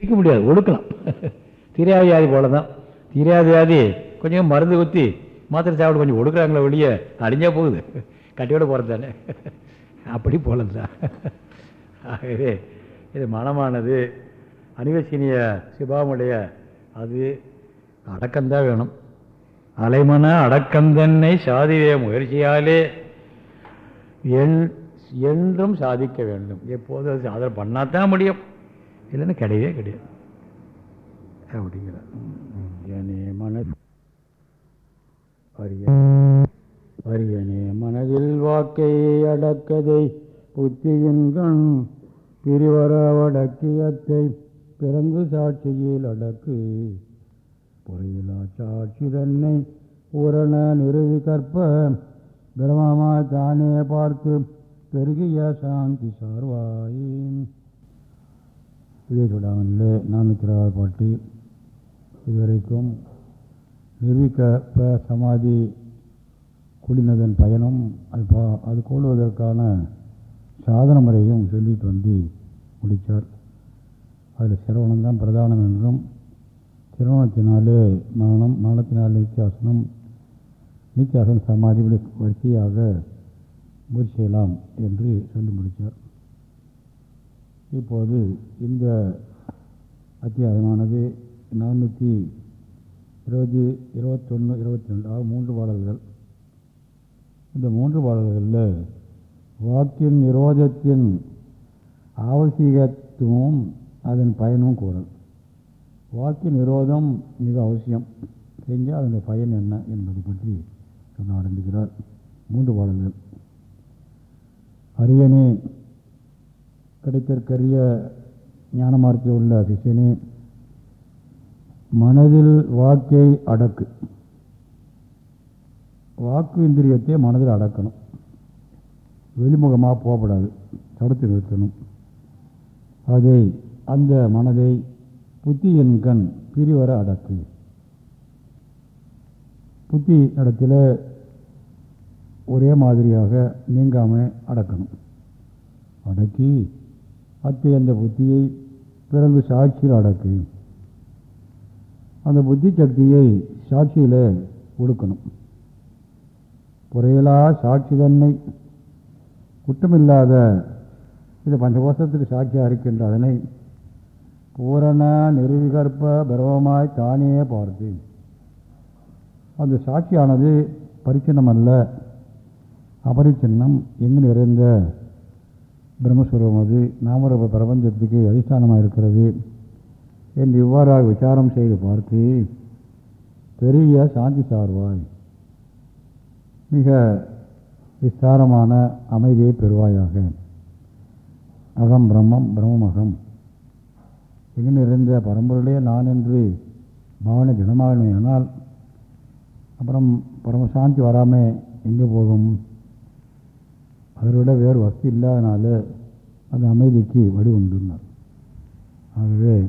இருக்க முடியாது ஒடுக்கலாம். தெரியாத வியாதி போல தான் தெரியாத வியாதி கொஞ்சம் மருந்து ஊற்றி மாத்திரை சாப்பிட கொஞ்சம் ஒடுக்குறாங்களே வெளியே அழிஞ்சா போகுது. கட்டியோட போகிறது தானே. அப்படி போல தான் ஆகவே இது மனமானது. அனிவசினிய சிபாமுடைய அது அடக்கம்தான் வேணும். அலைமன அடக்கந்தன்னை சாதிவே முயற்சியாலே என் என்றும் சாதிக்க வேண்டும். எப்போதும் அது சாதனை பண்ணாதான் முடியும். இல்லைன்னா கிடையவே கிடையாது. அப்படிங்கிறார். அரியனே மன அரிய அரியனே மனதில் வாக்கை அடக்கதை புத்தியின் கண் பிரிவர பிறந்து சாட்சியில் அடக்கு. பொறையிலா சாட்சி தன்னை பூரண நிறுவி கற்ப பிரமமா தானே பார்த்து பெருகிய சாந்தி சார்வாயின். இதே சொல்லாமல்ல நானூற்றி இருபது பாட்டு இதுவரைக்கும் நிர்வீக்க ப சமாதி குளினதன் பயனும் அது பா அது கூடுவதற்கான சாதன முறையும் சொல்லிட்டு வந்து முடித்தார். அதில் சிரவணம்தான் பிரதானம் என்றும் சிரவணத்தினாலே மரணம் மரணத்தினாலே நித்தியாசனம் நித்தியாசனம் சமாதி வரிசையாக முயற்சி செய்யலாம் என்று சொல்லி முடித்தார். இப்போது இந்த அத்தியாயமானது நானூற்றி இருபது இருபத்தொன்று இருபத்தி ரெண்டு ஆக மூன்று பாடல்கள். இந்த மூன்று பாடல்களில் வாக்கின் நிரோதத்தின் அவசியத்துவம் அதன் பயனும் கூறல். வாக்கின் நிரோதம் மிக அவசியம். செஞ்சால் அதனுடைய பயன் என்ன என்பதை பற்றி சொல்ல ஆரம்பிக்கிறார். மூன்று பாடல்கள். அரியணே கிடைத்திற்கரிய ஞானமார்க்கில் உள்ள சிஷியனே மனதில் வாக்கை அடக்கு. வாக்கு இந்திரியத்தை மனதில் அடக்கணும். வெளிமுகமாக போகப்படாது. தடுத்து நிறுத்தணும். அதை அந்த மனதை புத்தியின் கண் பிரிவர அடக்கு. புத்தி இடத்துல ஒரே மாதிரியாக நீங்காமல் அடக்கணும். அடக்கி அத்தை அந்த புத்தியை பிறகு சாட்சியில் அடக்கு. அந்த புத்தி சக்தியை சாட்சியில் ஒடுக்கணும். புறையிலா சாட்சி தன்னை. குற்றமில்லாத இது பஞ்சகோஷத்துக்கு சாட்சியாக இருக்கின்ற அதனை பூரண நிறுவிகற்ப பருவமாய் தானே பார்த்து. அந்த சாட்சியானது பரிச்சின்னம் அல்ல அபரிச்சின்னம் எங்கு நிறைந்த பிரம்மஸ்வரூபம் அது நாமரூப பிரபஞ்சத்துக்கு அதிஷ்டானமாக இருக்கிறது என்று இவ்வாறாக விசாரம் செய்து பார்த்து பெரிய சாந்தி சார்வாய் மிக விஸ்தாரமான அமைதியை பெறுவாயாக. அகம் பிரம்மம் பிரம்மமகம். எங்கு நிறைந்த பரம்பொருளே நான் என்று பாவனை திடமாகணுமானால் அப்புறம் பரமசாந்தி வராமல் எங்கே போகும்? அதை விட வேறு வசதி இல்லாதனால அந்த அமைதிக்கு வழி உண்டுன்னார். ஆகவே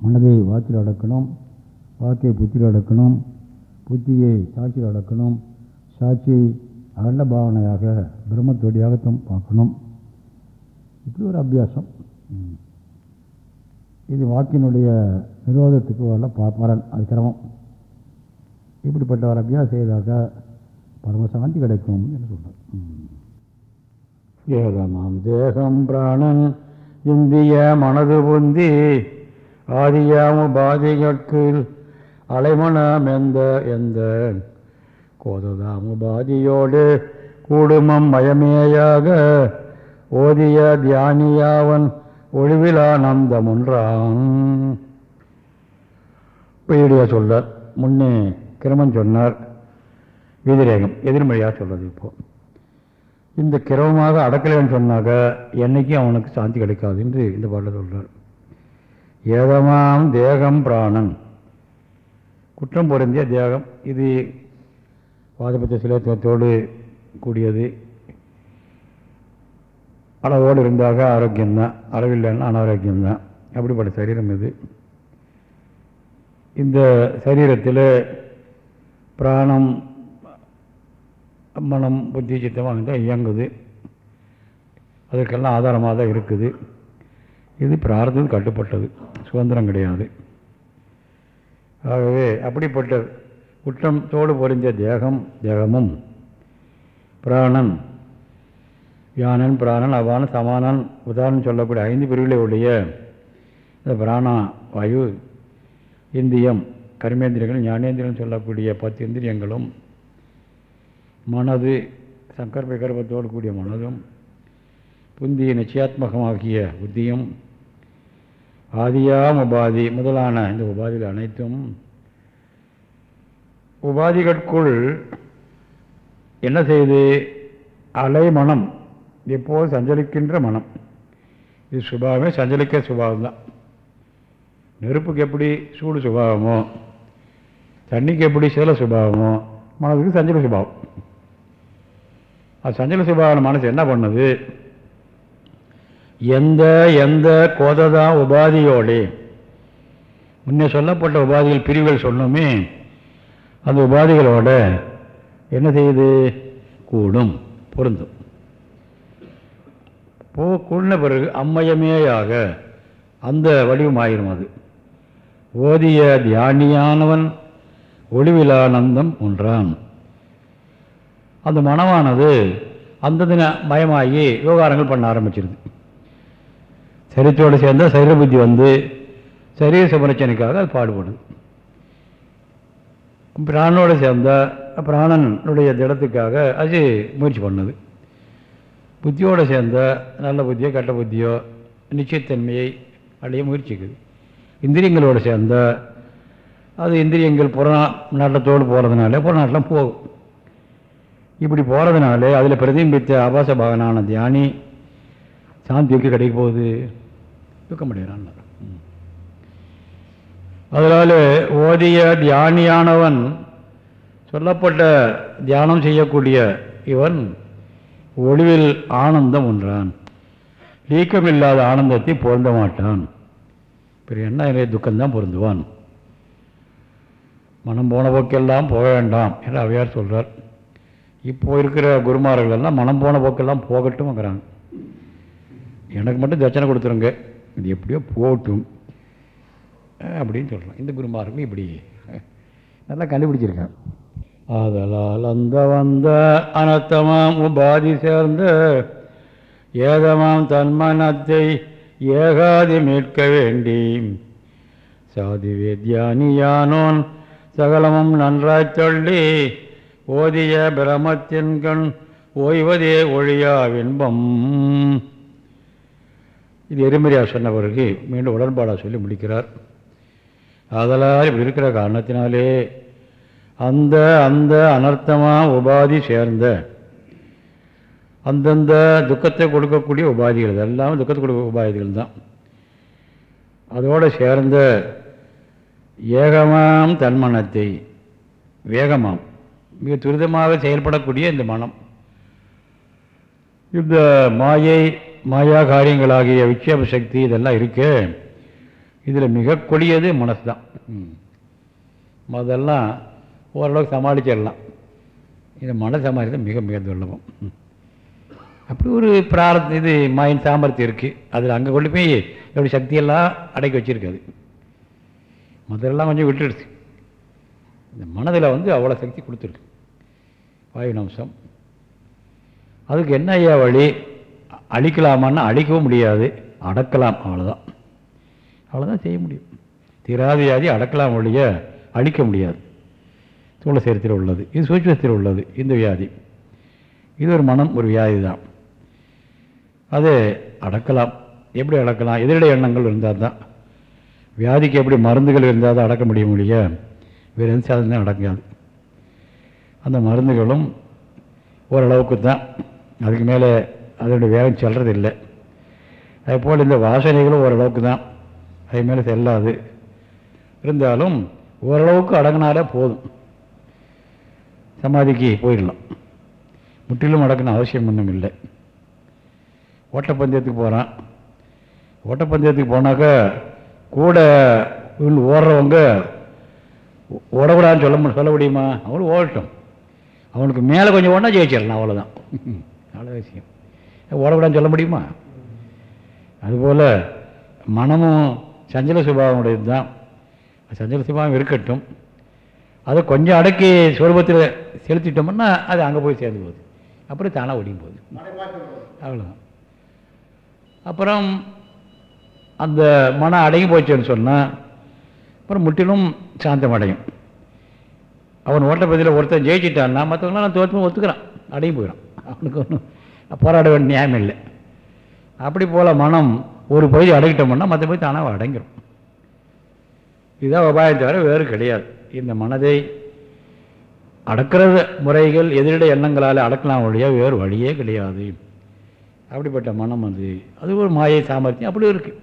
மனதை வாக்கில் அடக்கணும் வாக்கை புத்தியில் அடக்கணும் புத்தியை சாட்சியில் அடக்கணும் சாட்சியை அகண்ட பாவனையாக பிரம்மத்தோடியாகத்தான் பார்க்கணும். இப்படி ஒரு அபியாசம். இது வாக்கினுடைய நிரோதத்துக்கு வரல ப- அது சிரமம். இப்படிப்பட்ட ஒரு அபியாசம் செய்தாக பரமசாந்தி கிடைக்கும் என்று சொல்கிறார் ஏதமாம் தேகம் பிராணன் இந்திய மனது புந்தி ஆதியாம பாதிகற்கு அலைமணம் எந்த எந்த? கோததாம பாதியோடு கூடுமம் மயமேயாக ஓதிய தியானியாவன் ஒளிவிலானந்தமுன்றான் பெயடியா சொல்றார் முன்னே கிரமன் சொன்னார் வீதிரேகம் எதிர்மொழியாக சொல்றது இப்போது இந்த கிரவமாக அடக்கலைன்னு சொன்னாக்க என்னைக்கும் அவனுக்கு சாந்தி கிடைக்காது என்று இந்த பாட்டில் சொல்றார். ஏதமாம் தேகம் பிராணன். குற்றம் பொருந்திய தேகம். இது வாதபத்த சிலத்தோடு கூடியது. அளவோடு இருந்தாக ஆரோக்கியம்தான். அளவில்லைன்னா அனாரோக்கியம்தான். அப்படிப்பட்ட சரீரம் இது. இந்த சரீரத்தில் பிராணம் மனம் புத்தி சித்தமாக தான் இயங்குது. அதற்கெல்லாம் ஆதாரமாக தான் இருக்குது. இது பிரார்த்தம் கட்டுப்பட்டது. சுதந்திரம் கிடையாது. ஆகவே அப்படிப்பட்ட குற்றத்தோடு பொருந்திய தேகம் தேகமும் பிராணன் யானன் பிராணன் அவானன் சமானன் உதாரணம் சொல்லக்கூடிய ஐந்து பிரிவுகளை உடைய இந்த பிராணா வாயு இந்தியம் கர்மேந்திரியங்கள் ஞானேந்திரியம் சொல்லக்கூடிய பத்து இந்திரியங்களும் மனது சங்கர் கர்ப்பத்தோடு கூடிய மனதும் புந்திய நிச்சயாத்மகமாகிய புத்தியும் ஆதியாம் உபாதி முதலான இந்த உபாதிகள் அனைத்தும் உபாதிகளுக்குள் என்ன செய்து? அலை மனம் எப்போது சஞ்சலிக்கின்ற மனம். இது சுபாவமே சஞ்சலிக்க சுபாவம் தான் நெருப்புக்கு எப்படி சூடு சுபாவமோ தண்ணிக்கு எப்படி சில சுபாவமோ மனதுக்கு சஞ்சல சுபாவம். அது சஞ்சல சுபாவன மனசு என்ன பண்ணுது? எந்த எந்த கோததா உபாதியோடு. முன்னே சொல்லப்பட்ட உபாதிகள் பிரிவுகள் சொன்னோமே அந்த உபாதிகளோட என்ன செய்யுது? கூடும் பொருந்தும். போ கூடின பிறகு அம்மயமேயாக அந்த வடிவமாயிரும் அது. ஓதிய தியானியானவன் ஒளிவிலானந்தம் ஒன்றான். அந்த மனமானது அந்த தின மயமாகி விவகாரங்கள் பண்ண ஆரம்பிச்சிருது. சரீரத்தோடு சேர்ந்தால் சரீர புத்தி வந்து சரீர சமரட்சணைக்காக அது பாடுபடுது. பிராணனோடு சேர்ந்தால் பிராணனுடைய திடத்துக்காக அது முயற்சி பண்ணுது. புத்தியோடு சேர்ந்தால் நல்ல புத்தியோ கெட்ட புத்தியோ நிச்சயத்தன்மையை அடைய முயற்சிக்குது. இந்திரியங்களோடு சேர்ந்தால் அது இந்திரியங்கள் புற நாட்டத்தோடு போகிறதுனால புற போகும். இப்படி போகிறதுனால அதில் பிரதிபித்த ஆபாச பாகனான தியானி சாந்திக்கு கிடைக்க போகுது. துக்கமடைகிறான் அதனால் ஓதிய தியானியானவன் சொல்லப்பட்ட தியானம் செய்யக்கூடிய இவன் ஒளிவில் ஆனந்தம் ஒன்றான் நீக்கமில்லாத ஆனந்தத்தை பொருந்த மாட்டான். பிறகு என்ன இல்லை துக்கம்தான் பொருந்துவான். மனம் போன போக்கெல்லாம் போக வேண்டாம் என்று அவையார் சொல்கிறார் இப்போ இருக்கிற குருமார்கள் எல்லாம் மனம் போன போக்கெல்லாம் போகட்டும்ங்கிறாங்க எனக்கு மட்டும் தட்சணை கொடுத்துருங்க. இது எப்படியோ போகட்டும். அப்படின்னு சொல்கிறோம் இந்த குருமார்களும் இப்படி நல்லா கண்டுபிடிச்சிருக்காங்க. ஆதலால் அந்த வந்த அனர்த்தமாம் உபாதி சேர்ந்த ஏதமாம் தன்மனத்தை ஏகாதி மீட்க வேண்டி சாதி வேத்யானியானோன் சகலமும் நன்றாய்ச் சொல்லி ஓதிய பிரமத்தின் கண் ஓய்வதே ஒழியா வின்பம் இது எருமரியா சொன்ன பிறகு மீண்டும் உடன்பாடாக சொல்லி முடிக்கிறார். அதனால் இப்படி இருக்கிற காரணத்தினாலே அந்த அந்த அனர்த்தமாக உபாதி சேர்ந்த அந்தந்த துக்கத்தை கொடுக்கக்கூடிய உபாதிகள் எல்லாமே துக்கத்தை கொடுக்க உபாதிகள் தான். அதோடு சேர்ந்த ஏகமாம் தன்மனத்தை வேகமாம் மிக துரிதமாக செயல்படக்கூடிய இந்த மனம். இந்த மாயை மாயா காரியங்களாகிய விக்ஷேப சக்தி இதெல்லாம் இருக்கு. இதில் மிக கொடியது மனசு தான் அதெல்லாம் ஓரளவுக்கு சமாளிச்சிடலாம். இந்த மன சமாளித்தம் மிக மிக துல்லபம் அப்படி ஒரு பிரார்த்த இது மாயின் சாமர்த்தியம் இருக்குது அதில் அங்கே கொண்டு போய் எப்படி சக்தியெல்லாம் அடக்கி வச்சுருக்காது. முதல்லாம் கொஞ்சம் விட்டுடுச்சு. இந்த மனதில் வந்து அவ்வளோ சக்தி கொடுத்துருக்கு. வாயுநம்சம் அதுக்கு என்ன ஐயா வழி? அழிக்கலாமான்னா அழிக்கவும் முடியாது. அடக்கலாம் அவ்வளோதான் அவ்வளோதான் செய்ய முடியும். திராதியாதி அடக்கலாம் ஒழிய அழிக்க முடியாது. தூள சேரத்தில் உள்ளது. இது சூட்சத்தில் உள்ளது இந்த வியாதி. இது ஒரு மனம் ஒரு வியாதி தான் அது அடக்கலாம். எப்படி அடக்கலாம்? எதிரடை எண்ணங்கள் இருந்தால் தான் வியாதிக்கு எப்படி மருந்துகள் இருந்தால் தான் அடக்க முடியும் முடிய வேறு எந்த சாதனையும் அடங்காது. அந்த மருந்துகளும் ஓரளவுக்கு தான். அதுக்கு மேலே அதனுடைய வேகம் செல்றது இல்லை அதுபோல் இந்த வாசனைகளும் ஓரளவுக்கு தான். அது மேலே செல்லாது. இருந்தாலும் ஓரளவுக்கு அடங்கினாலே போதும். சமாதிக்கு போயிடலாம். முற்றிலும் அடக்கணும் அவசியம் ஒன்றும் இல்லை. ஓட்டப்பந்தயத்துக்கு போகிறான் ஓட்டப்பந்தயத்துக்கு போனாக்கா கூட ஓடுறவங்க ஓடக்கூடாதுன்னு சொல்ல சொல்ல முடியுமா? அவங்களும் ஓடட்டும். அவனுக்கு மேலே கொஞ்சம் ஒன்றா ஜெயிச்சிடலாம் அவ்வளோதான் அவ்வளோ விஷயம். ஓடக்கூடாதுன்னு சொல்ல முடியுமா? அதுபோல் மனமும் சஞ்சல சுபாவம் உடையது தான் சஞ்சல சுபாவம் இருக்கட்டும். அதை கொஞ்சம் அடக்கி சுரூபத்தில் செலுத்திட்டோம்னா அது அங்கே போய் சேர்ந்து போகுது. அப்புறம் தானாக ஒடியும் போகுது. அவ்வளோதான் அப்புறம் அந்த மனம் அடங்கி போச்சுன்னு சொன்னால் அப்புறம் முற்றிலும் சாந்தம் அடையும் அவன் ஓட்டப்பதில் ஒருத்தன் ஜெயிச்சிட்டான்னா மற்றவங்களாம் நான் தோற்று ஒத்துக்கிறான். அடங்கி போயிடும். அவனுக்கு ஒன்றும் போராட வேண்டிய நியாயம் இல்லை. அப்படி போல் மனம் ஒரு பகுதி அடங்கிட்டோம்னா மற்ற பகுதி தானாக அடங்கிடும் இதுதான் உபாயம் தவிர வேறு கிடையாது. இந்த மனதை அடக்கிறது முறைகள் எதிரிட எண்ணங்களால் அடக்கலாம் வழியாக வேறு வழியே கிடையாது. அப்படிப்பட்ட மனம் அது. அது ஒரு மாயை சாமர்த்தியம். அப்படி இருக்குது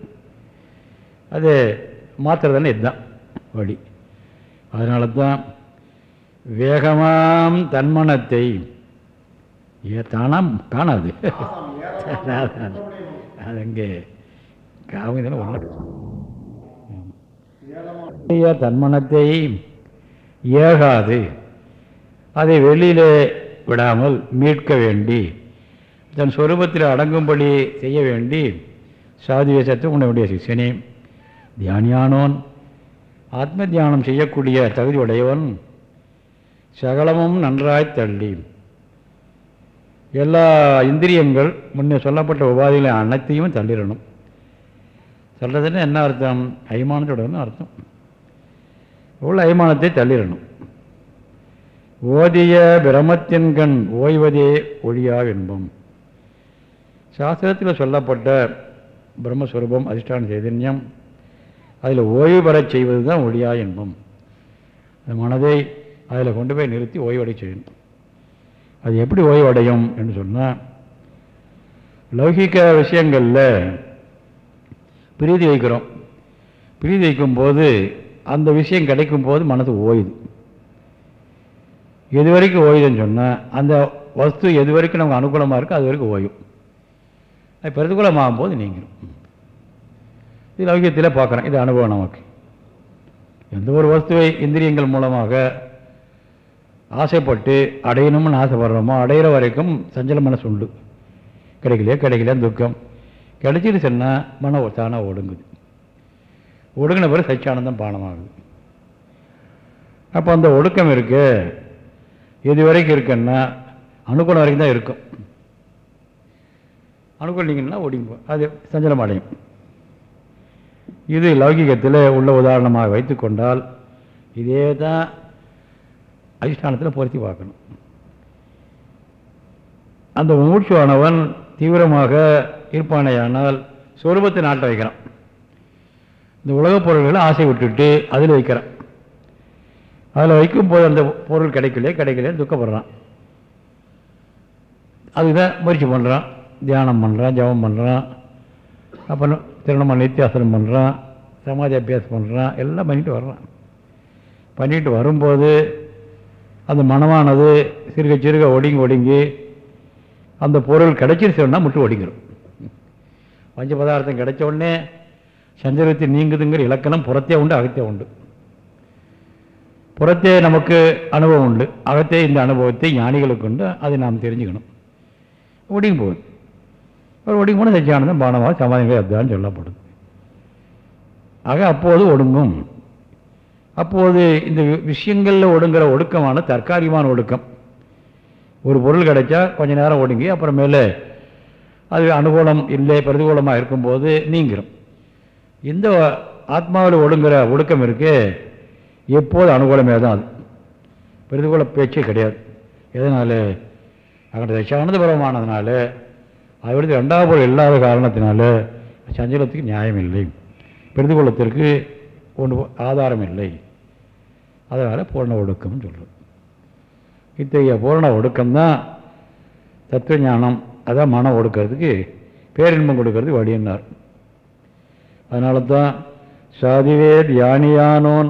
அது மாற்றுறதுன்னு இதுதான் வழி. அதனால தான் வேகமாம் தன்மனத்தை. தானாம் காணாது. அது அங்கே காமிதான ஒன்று தன்மனத்தை ஏகாது. அதை வெளியிலே விடாமல் மீட்க வேண்டி தன் சொரூபத்தில் அடங்கும்படி செய்ய வேண்டி சாதி வேஷத்தை உன்னுடைய சிஷனே தியானியானோன். ஆத்ம தியானம் செய்யக்கூடிய தகுதி உடையவன் சகலமும் நன்றாய் தள்ளி எல்லா இந்திரியங்கள் முன்னே சொல்லப்பட்ட உபாதிகளை அனைத்தையும் தள்ளிடணும். சொல்கிறதுன்னு என்ன அர்த்தம்? அய்மானத்தோடன்னு அர்த்தம். உள்ள அய்மானத்தை தள்ளிடணும். ஓதிய பிரமத்தின் கண் ஓய்வதே ஒழியா என்பம். சாஸ்திரத்தில் சொல்லப்பட்ட பிரம்மஸ்வரூபம் அதிஷ்டான சைதன்யம் அதில் ஓய்வு பெறச் செய்வது தான் ஒழியா என்பம். மனதை அதில் கொண்டு போய் நிறுத்தி ஓய்வடை செய்யணும். அது எப்படி ஓய்வடையும் என்று சொன்னால் லௌகிக்க விஷயங்களில் பிரீதி வைக்கிறோம். பிரீதி வைக்கும்போது அந்த விஷயம் கிடைக்கும் போது மனது ஓயுது. எது வரைக்கும் ஓயுதுன்னு சொன்னால் அந்த வஸ்து எது வரைக்கும் நமக்கு அனுகூலமாக இருக்கோ அது வரைக்கும் ஓயும். அது பிரதிகூலமாகும் போது நீங்கிடும் இது லௌகியத்தில் பார்க்குறோம். இது அனுபவம் நமக்கு. எந்த ஒரு வஸ்துவை இந்திரியங்கள் மூலமாக ஆசைப்பட்டு அடையணும்னு ஆசைப்படுறோமோ அடையிற வரைக்கும் சஞ்சல மனசு உண்டு. கிடைக்கலையே கிடைக்கலையே துக்கம். கிடைச்சிட்டு சொன்னால் மனம் தானாக ஒடுங்குது. ஒடுங்கின பிறகு சச்சியானந்தம் பானமாகுது. அப்போ அந்த ஒடுக்கம் இருக்கு. இது வரைக்கும் இருக்குன்னா அனுகூலம் வரைக்கும் தான் இருக்கும். அனுகூலம் ஒடுங்குவோம் அது சஞ்சலம் அடையும். இது லௌகிகத்தில் உள்ள உதாரணமாக வைத்துக்கொண்டால் இதே தான் அதிஷ்டானத்தில் பொருத்தி பார்க்கணும். அந்த மூச்சுவானவன் தீவிரமாக இருப்பானேயானால் சொரூபத்தை நாட்ட வைக்கிறான். இந்த உலகப் பொருள்களை ஆசை விட்டுட்டு அதில் வைக்கிறான். அதில் வைக்கும்போது அந்த பொருள் கிடைக்கலையே கிடைக்கலையே துக்கப்படுறான். அதுதான் முயற்சி பண்ணுறான் தியானம் பண்ணுறான் ஜபம் பண்ணுறான் அப்புறம் திருணமா நித்தியாசனம் பண்ணுறான் சமாதி அபியாசம் பண்ணுறான் எல்லாம் பண்ணிட்டு வர்றான். பண்ணிட்டு வரும்போது அந்த மனமானது சிறுக சிறுக ஒடுங்கி ஒடுங்கி அந்த பொருள் கிடைச்சிருச்சோன்னா முட்டு ஒடுங்கிடும் பஞ்ச பதார்த்தம் கிடைச்ச உடனே சஞ்சலத்தை நீங்குதுங்கிற இலக்கணம் புறத்தே உண்டு அகத்தே உண்டு. புறத்தே நமக்கு அனுபவம் உண்டு அகத்தே இந்த அனுபவத்தை ஞானிகளுக்கு உண்டு அதை நாம் தெரிஞ்சுக்கணும். ஒடுங்கி போகுது. ஒரு ஒடுங்கி போனால் சச்சியானந்தம் பானமாக சமாதிகள் அதுதான் சொல்லப்படுது. ஆக அப்போது ஒடுங்கும். அப்போது இந்த விஷயங்களில் ஒடுங்கிற ஒடுக்கமான தற்காலிகமான ஒடுக்கம். ஒரு பொருள் கிடைச்சா கொஞ்ச நேரம் ஒடுங்கி அப்புறமேலே அது அனுகூலம் இல்லை பிரதிகூலமாக இருக்கும்போது நீங்கிறோம் இந்த ஆத்மாவில் ஒடுங்குற ஒடுக்கம் இருக்கு எப்போது அனுகூலமே தான் அது. பிரதிகூல பேச்சே கிடையாது. எதனால்? அங்கே தசானந்தபுரமானதுனால அவருக்கு ரெண்டாவது பொருள் இல்லாத காரணத்தினால சஞ்சலத்துக்கு நியாயம் இல்லை. பிரதிகூலத்திற்கு ஒன்று ஆதாரம் இல்லை. அதனால் பூரண ஒடுக்கம்னு சொல்கிறோம் இத்தகைய பூரண ஒடுக்கம்தான் தத்துவ ஞானம் அதான் மனம் ஒடுக்கிறதுக்கு பேரின்பம் கொடுக்கறதுக்கு வழியினார் அதனால தான் சாதிவே தியானியானோன்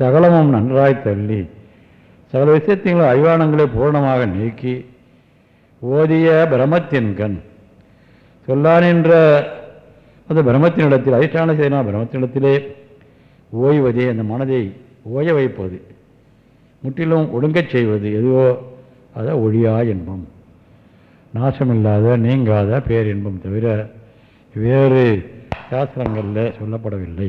சகலமும் நன்றாய் தள்ளி சகல விஷயத்தையும் அய்வானங்களை பூர்ணமாக நீக்கி ஓதிய பிரமத்தின் கண் சொல்லானின்ற அந்த பிரம்மத்தினிடத்தில் அதிஷ்டான செய்தனா பிரம்மத்தினிடத்திலே ஓய்வதே அந்த மனதை ஓய வைப்பது. முற்றிலும் ஒடுங்கச் செய்வது எதுவோ அதை ஒழியா என்பம். நாசமில்லாத நீங்காத பேரின்பம் தவிர வேறு சாஸ்திரங்களில் சொல்லப்படவில்லை.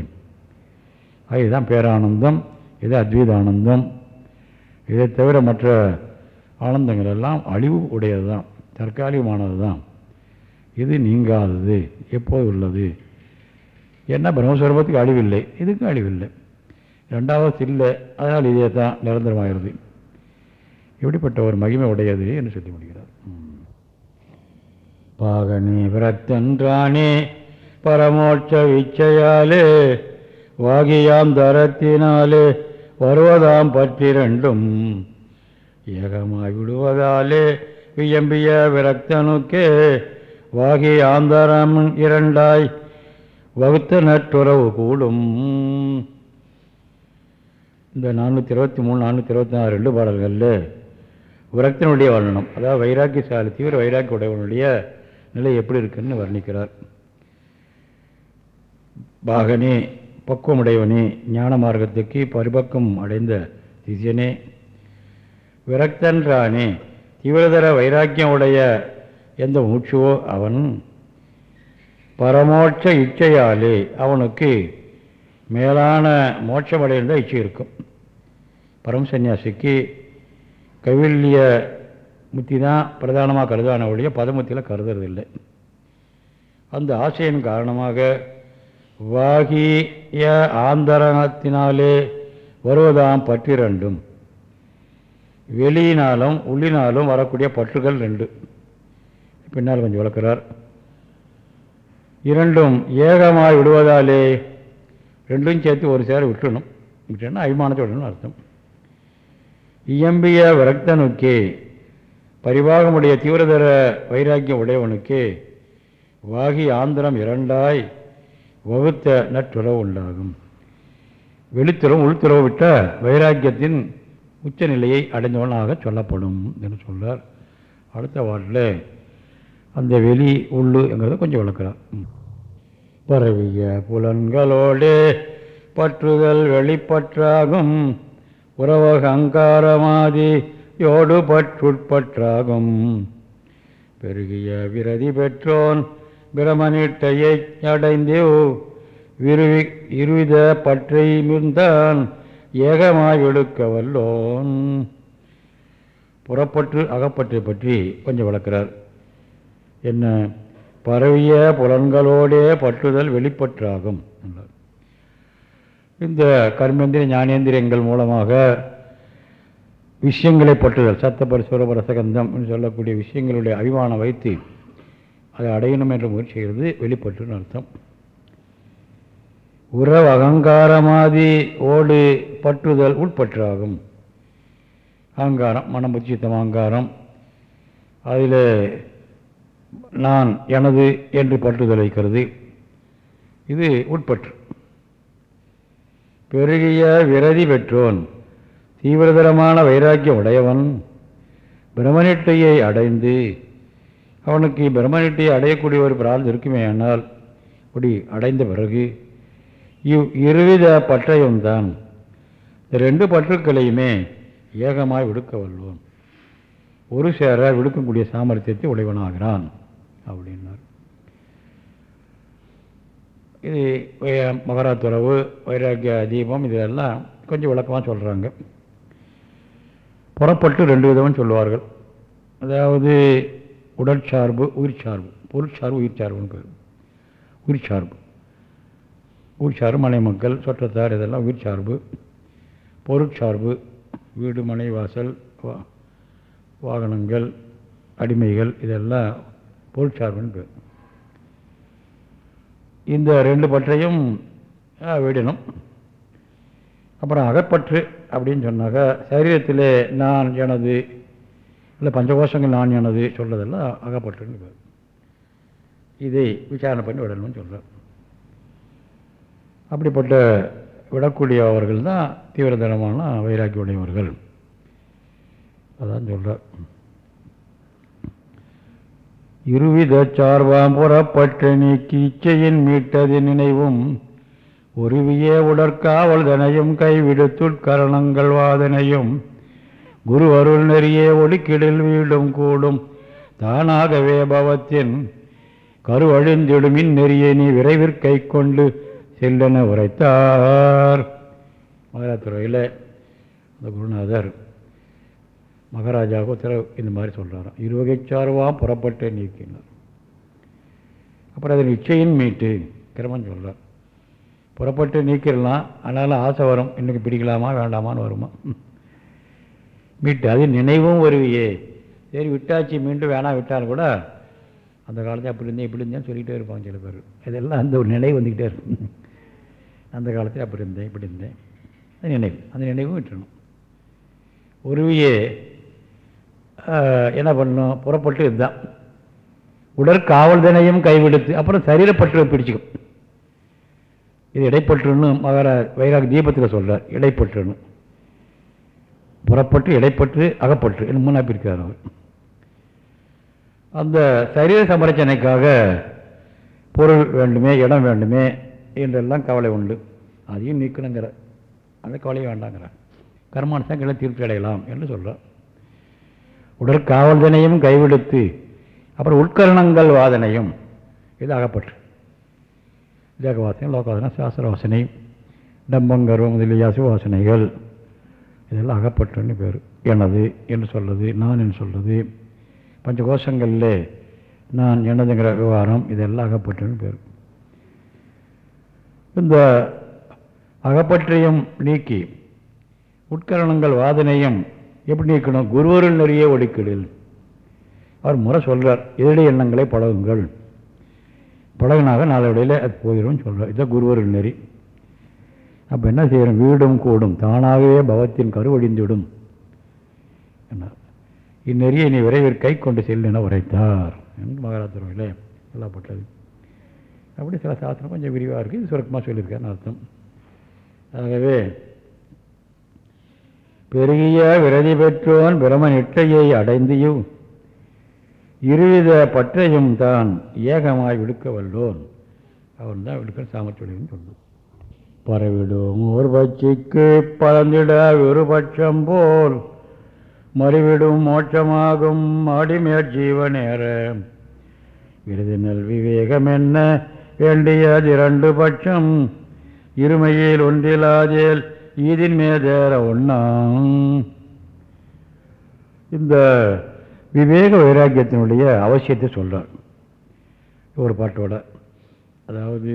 இதுதான் பேரானந்தம் இது அத்வீத ஆனந்தம் இதை தவிர மற்ற ஆனந்தங்கள் எல்லாம் அழிவு உடையது தான் தற்காலிகமானது தான் இது நீங்காதது எப்போது உள்ளது? என்ன பிரம்மஸ்வரூபத்துக்கு அழிவில்லை இதுக்கும் அழிவில்லை. ரெண்டாவது இல்லை அதனால் இதே தான் நிரந்தரமாகிறது. இப்படிப்பட்ட ஒரு மகிமை உடையது என்று சொல்லி முடிகிறார். பாகனே விரத்தன்றானே பரமோட்ச இச்சையாலே வாகியாம் தரத்தினாலே வருவதாம் பற்றிரண்டும் ஏகமாய் விடுவதாலே வியம்பிய விரக்தனுக்கே வாகி ஆந்தரம் இரண்டாய் வகுத்த நட்டுறவு கூடும். இந்த நானூற்றி இருபத்தி மூணு நானூற்றி இருபத்தி நாலு ரெண்டு பாடல்களில் விரக்தனுடைய வர்ணனம் அதாவது வைராக்கியசாலி தீவிர வைராக்கிய உடையவனுடைய நிலை எப்படி இருக்குன்னு வர்ணிக்கிறார். பாகனே பக்குவமுடையவனே ஞான மார்க்கத்துக்கு பரிபக்கம் அடைந்த திசியனே விரக்தன்றானே தீவிரதர வைராக்கியம் உடைய எந்த மூச்சுவோ அவன் பரமோட்ச இச்சையாலே அவனுக்கு மேலான மோட்சமடைந்த இச்சை இருக்கும். பரம் சன்னியாசிக்கு கைவில்லிய முத்தி தான் பிரதானமாக கருதான ஒழிய பதமுத்தியில் கருதுறதில்லை. அந்த ஆசையின் காரணமாக வாகிய ஆந்தரத்தினாலே வருவதாம் பற்றிரண்டும். வெளியினாலும் உள்ளினாலும் வரக்கூடிய பற்றுகள் ரெண்டு. பின்னால் கொஞ்சம் விளக்கிறார். இரண்டும் ஏகமாய் விடுவதாலே ரெண்டும் சேர்த்து ஒரு சேர விட்டுணும் விட்டுன்னா அபிமானத்தை விடணும் அர்த்தம். இயம்பிய விரக்தனுக்கே பரிவாகமுடைய தீவிரதர வைராக்கியம் உடையவனுக்கே வாகி ஆந்திரம் இரண்டாய் வகுத்த நற்றுறவு உண்டாகும். வெளித்துறவு உள்துறவு விட்ட வைராக்கியத்தின் உச்சநிலையை அடைந்தவனாக சொல்லப்படும் என்று சொல்கிறார் அடுத்த வாட்டில் அந்த வெளி உள்ளுங்கிறத கொஞ்சம் விளக்குறார் பரவிய புலன்களோடு பற்றுதல் வெளிப்பற்றாகும். உறவகங்காரமாதி யோடு பற்றுட்பற்றாகும் பெருகிய விரதி பெற்றோன் பிரமனிட்டையை அடைந்து விருவி இருவித பற்றை மிர்ந்தான் ஏகமாய் எடுக்க வல்லோன் புறப்பற்று அகப்பற்றை பற்றி கொஞ்சம் வளர்க்கிறார் என்ன? பரவிய புலன்களோடே பற்றுதல் வெளிப்பற்றாகும் என்றார். இந்த கர்மேந்திர ஞானேந்திரியங்கள் மூலமாக விஷயங்களை பற்றுதல் சத்தபரிசுர ரசகந்தம் என்று சொல்லக்கூடிய விஷயங்களுடைய அபிமானம் வைத்து அதை அடையணும் என்ற முயற்சி செய்கிறது வெளிப்பட்டுன்னு அர்த்தம். உறவு அகங்காரமாதி ஓடு பற்றுதல் உட்பற்றாகும். அகங்காரம் மனம் புச்சித்தம் அகங்காரம். அதில் நான் எனது என்று பற்றுதல் வைக்கிறது. இது உட்பற்று. பெருகிய விரதி பெற்றோன். தீவிரதரமான வைராக்கியம் உடையவன். பிரம்மனிட்டையை அடைந்து அவனுக்கு பிரம்மனிட்டையை அடையக்கூடிய ஒரு பிரார்த்தம் இருக்குமே ஆனால் அப்படி அடைந்த பிறகு இவ் இருவித பற்றையும்தான் இந்த ரெண்டு பற்றுக்களையுமே ஏகமாய் விடுக்க வல்வோம் ஒரு சேர விடுக்கக்கூடிய சாமர்த்தியத்தை உடையவனாகிறான் அப்படின்னார். இது மகராத்துறவு வைராக்கிய தீபம் இதெல்லாம் கொஞ்சம் விளக்கமாக சொல்கிறாங்க புறப்பட்டு ரெண்டு விதம்னு சொல்லுவார்கள். அதாவது உடல் சார்பு உயிர் சார்பு. பொருட்சார்பு உயிர் சார்புன்னு பேர். உயிர் சார்பு. உயிர் சார்பு மனை மக்கள் சொற்றத்தார் இதெல்லாம் உயிர் சார்பு. பொருட்சார்பு வீடு மனை வாசல் வா வாகனங்கள் அடிமைகள் இதெல்லாம் பொருட்சார்புன்னு பேர். இந்த ரெண்டு பற்றையும் விடணும். அப்புறம் அகப்பற்று அப்படின்னு சொன்னாக்கா சரீரத்தில் நான் எனது இல்லை பஞ்சகோஷங்கள் நான் எனது சொல்கிறதெல்லாம் அகப்பற்றுன்னு இதை விசாரணை பண்ணி விடணும்னு சொல்கிறேன் அப்படிப்பட்ட விடக்கூடிய அவர்கள் தான் தீவிரதனமான வைராக்கி உடையவர்கள் அதான் சொல்கிறார் இருவித சார்பாம் புறப்பற்று நீக்கி இச்சையின் மீட்டது நினைவும். உருவியே உடற்காவல் தனையும் கைவிடுத்துட்கரணங்கள் வாதனையும். குரு அருள் நெறியே ஒடுக்கிடில் வீடும் கூடும். தானாகவே பவத்தின் கருவழிந்திடுமின் நெறியை நீ விரைவிற் கை கொண்டு செல்லென உரைத்தார். மகாராத்துறையில் அந்த குருநாதர் மகாராஜாவுக்கு திற இந்த மாதிரி சொல்கிறாராம் இருவகை சார்வாம் புறப்பட்டு நீக்கினார். அப்புறம் அதன் இச்சையின் மீட்டு கிரமம் சொல்கிறார் புறப்பட்டு நீக்கிடலாம் அதனால் ஆசை வரும். இன்றைக்கு பிடிக்கலாமா வேண்டாமான்னு வருமா? மீட்டு அது நினைவும் வருவியே. சரி விட்டாச்சு மீண்டும் வேணாம் விட்டாலும் கூட அந்த காலத்தில் அப்படி இருந்தேன் இப்படி இருந்தேன்னு சொல்லிகிட்டே இருப்பாங்க சில பேர். இதெல்லாம் அந்த ஒரு நினைவு வந்துக்கிட்டே இருக்கும். அந்த காலத்தில் அப்படி இருந்தேன் இப்படி இருந்தேன். அது நினைவு. அந்த நினைவும் விட்டுறணும். ஒருவியே என்ன பண்ணும்? புறப்பட்டு இதுதான். உடற்காவல்தனையும் கைவிடுத்து அப்புறம் சரீரப்பற்று பிடிச்சிக்கும். இது இடைப்பற்றுன்னு மகாரா வைராக தீபத்தில் சொல்கிறார் இடைப்பற்றுன்னு. புறப்பட்டு இடைப்பற்று அகப்பற்று என்று மூணா பிரிக்கிறார் அவர். அந்த சரீர சமரச்சனைக்காக பொருள் வேண்டுமே இடம் வேண்டுமே என்றெல்லாம் கவலை உண்டு. அதையும் நீக்கணுங்கிற அந்த கவலையும் வேண்டாங்கிறார். கர்மானுசங்களை திருப்தி அடையலாம் என்று சொல்கிறார் உடற்காவல்தனையும் கைவிடுத்து அப்புறம் உட்கரணங்கள் வாதனையும் இது அகப்பற்று தேகவாசனை லோகவாசனை சாஸ்திர வாசனை டம்பங்கர்வம் முதலிய வாசனைகள் இதெல்லாம் அகப்பற்றுன்னு பேர். எனது என்று சொல்வது நான் என்று சொல்வது பஞ்ச கோஷங்களில் நான் எனதுங்கிற விவகாரம் இதெல்லாம் அகப்பற்றுன்னு பேர். இந்த அகப்பற்றையும் நீக்கி உட்கரணங்கள் வாதனையும் எப்படி நீக்கணும்? குருவருள் நிறைய ஒடுக்கிடில். அவர் முறை சொல்கிறார் எதிரடி எண்ணங்களை பழகுங்கள். பழகினாக நாளடையில் அது போயிடும் சொல்கிறார் இதான் குருவருள் நெறி. அப்போ என்ன செய்யணும்? வீடும் கூடும். தானாகவே பவத்தின் கருவடிந்துவிடும் என்ன இந்நெறியை நீ விரைவில் கை கொண்டு செல் என உரைத்தார். என்று மகாராத்திரமில்லை சொல்லப்பட்டது. அப்படி சில சாஸ்திரம் கொஞ்சம் விரிவாக இருக்குது இது சுரக்கமாக சொல்லியிருக்கேன்னு அர்த்தம். ஆகவே பெருகிய விரதி பெற்றோன் பிரம நிட்டையை அடைந்தியும் இருவித பற்றையும் தான் ஏகமாய் விடுக்க வல்லோன். அவன் தான் விடுக்க சாமர்த்தியம் சொல்லுவோம் பரவிடும் ஒரு பட்சிக்கு பறந்திட விருபட்சம் போல். மறிவிடும் மோட்சமாகும் அடிமேற் ஜீவநேர விருதினல் விவேகம் என்ன? வேண்டியது இரண்டு பட்சம். இருமையில் ஒன்றிலாதேல் ஈதின் மேதேற ஒன்றாம் இந்த விவேக வைராக்கியத்தினுடைய அவசியத்தை சொல்கிறார் ஒரு பாட்டோட. அதாவது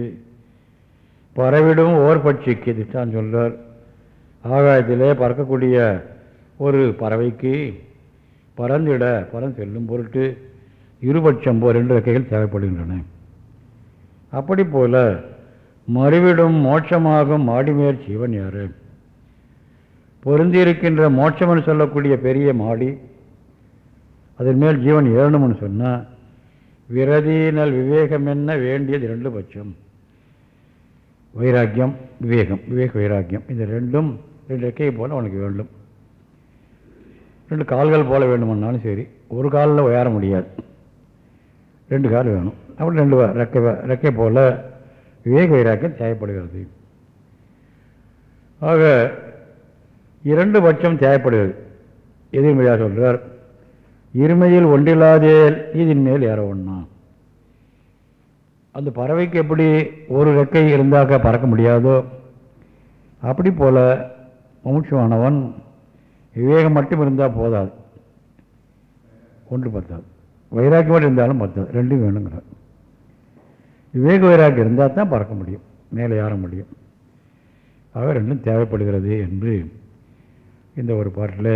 பறவிடும் ஓர் பட்சிக்கு திட்டான் சொல்கிறார் ஆகாயத்திலே பறக்கக்கூடிய ஒரு பறவைக்கு பறந்திட பறந்து செல்லும் பொருட்டு இருபட்சம் போ ரெண்டு வகைகள் தேவைப்படுகின்றன. அப்படி போல மறுவிடும் மோட்சமாகும் மாடிமேற் சிவன் யார்? பொருந்தியிருக்கின்ற மோட்சம்னு சொல்லக்கூடிய பெரிய மாடி அதன் மேல் ஜீவன் ஏறணும்னு சொன்னால் விரதீனல் விவேகம் என்ன வேண்டியது ரெண்டு பட்சம். வைராக்கியம் விவேகம் விவேக வைராக்கியம். இந்த ரெண்டும் ரெண்டு ரெக்கையை போல் அவனுக்கு வேண்டும். ரெண்டு கால்கள் போல வேண்டுமானாலும் சரி ஒரு காலில் உயர முடியாது. ரெண்டு கால் வேணும். அப்படி ரெண்டு ரெக்கை ரெக்கை போல் விவேக வைராக்கியம் தேவைப்படுகிறது. ஆக இரண்டு பட்சம் தேவைப்படுகிறது. எதிர்மையாக சொல்கிறார் இருமையில் ஒன்றில்லாதேல் இதன் மேல் ஏற ஒன்றா அந்த பறவைக்கு எப்படி ஒரு ரெக்கை இருந்தாக்க பறக்க முடியாதோ அப்படி போல் முமுட்சுவானவன் விவேகம் மட்டும் இருந்தால் போதாது. ஒன்று பத்தாது. வைராக்கியமாக இருந்தாலும் பத்தாது. ரெண்டும் வேணுங்கிறார். விவேக வைராக்கியம் இருந்தால் தான் பறக்க முடியும். மேலே ஏற முடியும். ஆக ரெண்டும் தேவைப்படுகிறது என்று இந்த ஒரு பாட்டில்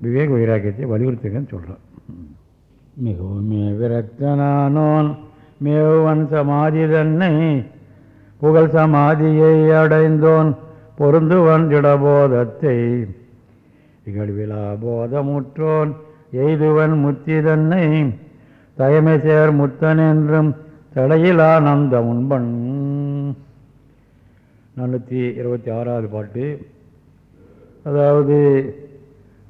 விவேக வைராக்கியத்தை வலியுறுத்துங்கன்னு சொல்கிறான் மிகவும் விரக்தனானோன் மேவன் சமாதி தன்னை புகழ் சமாதியை அடைந்தோன் பொருந்துவன் ஜடபோதத்தை இகழ்விழா போதமுற்றோன் எய்துவன் முத்தி தன்னை தயமை சேர் முத்தன் என்றும் தடையிலானந்த முன்பன் நானூற்றி இருபத்தி ஆறாவது பாட்டு. அதாவது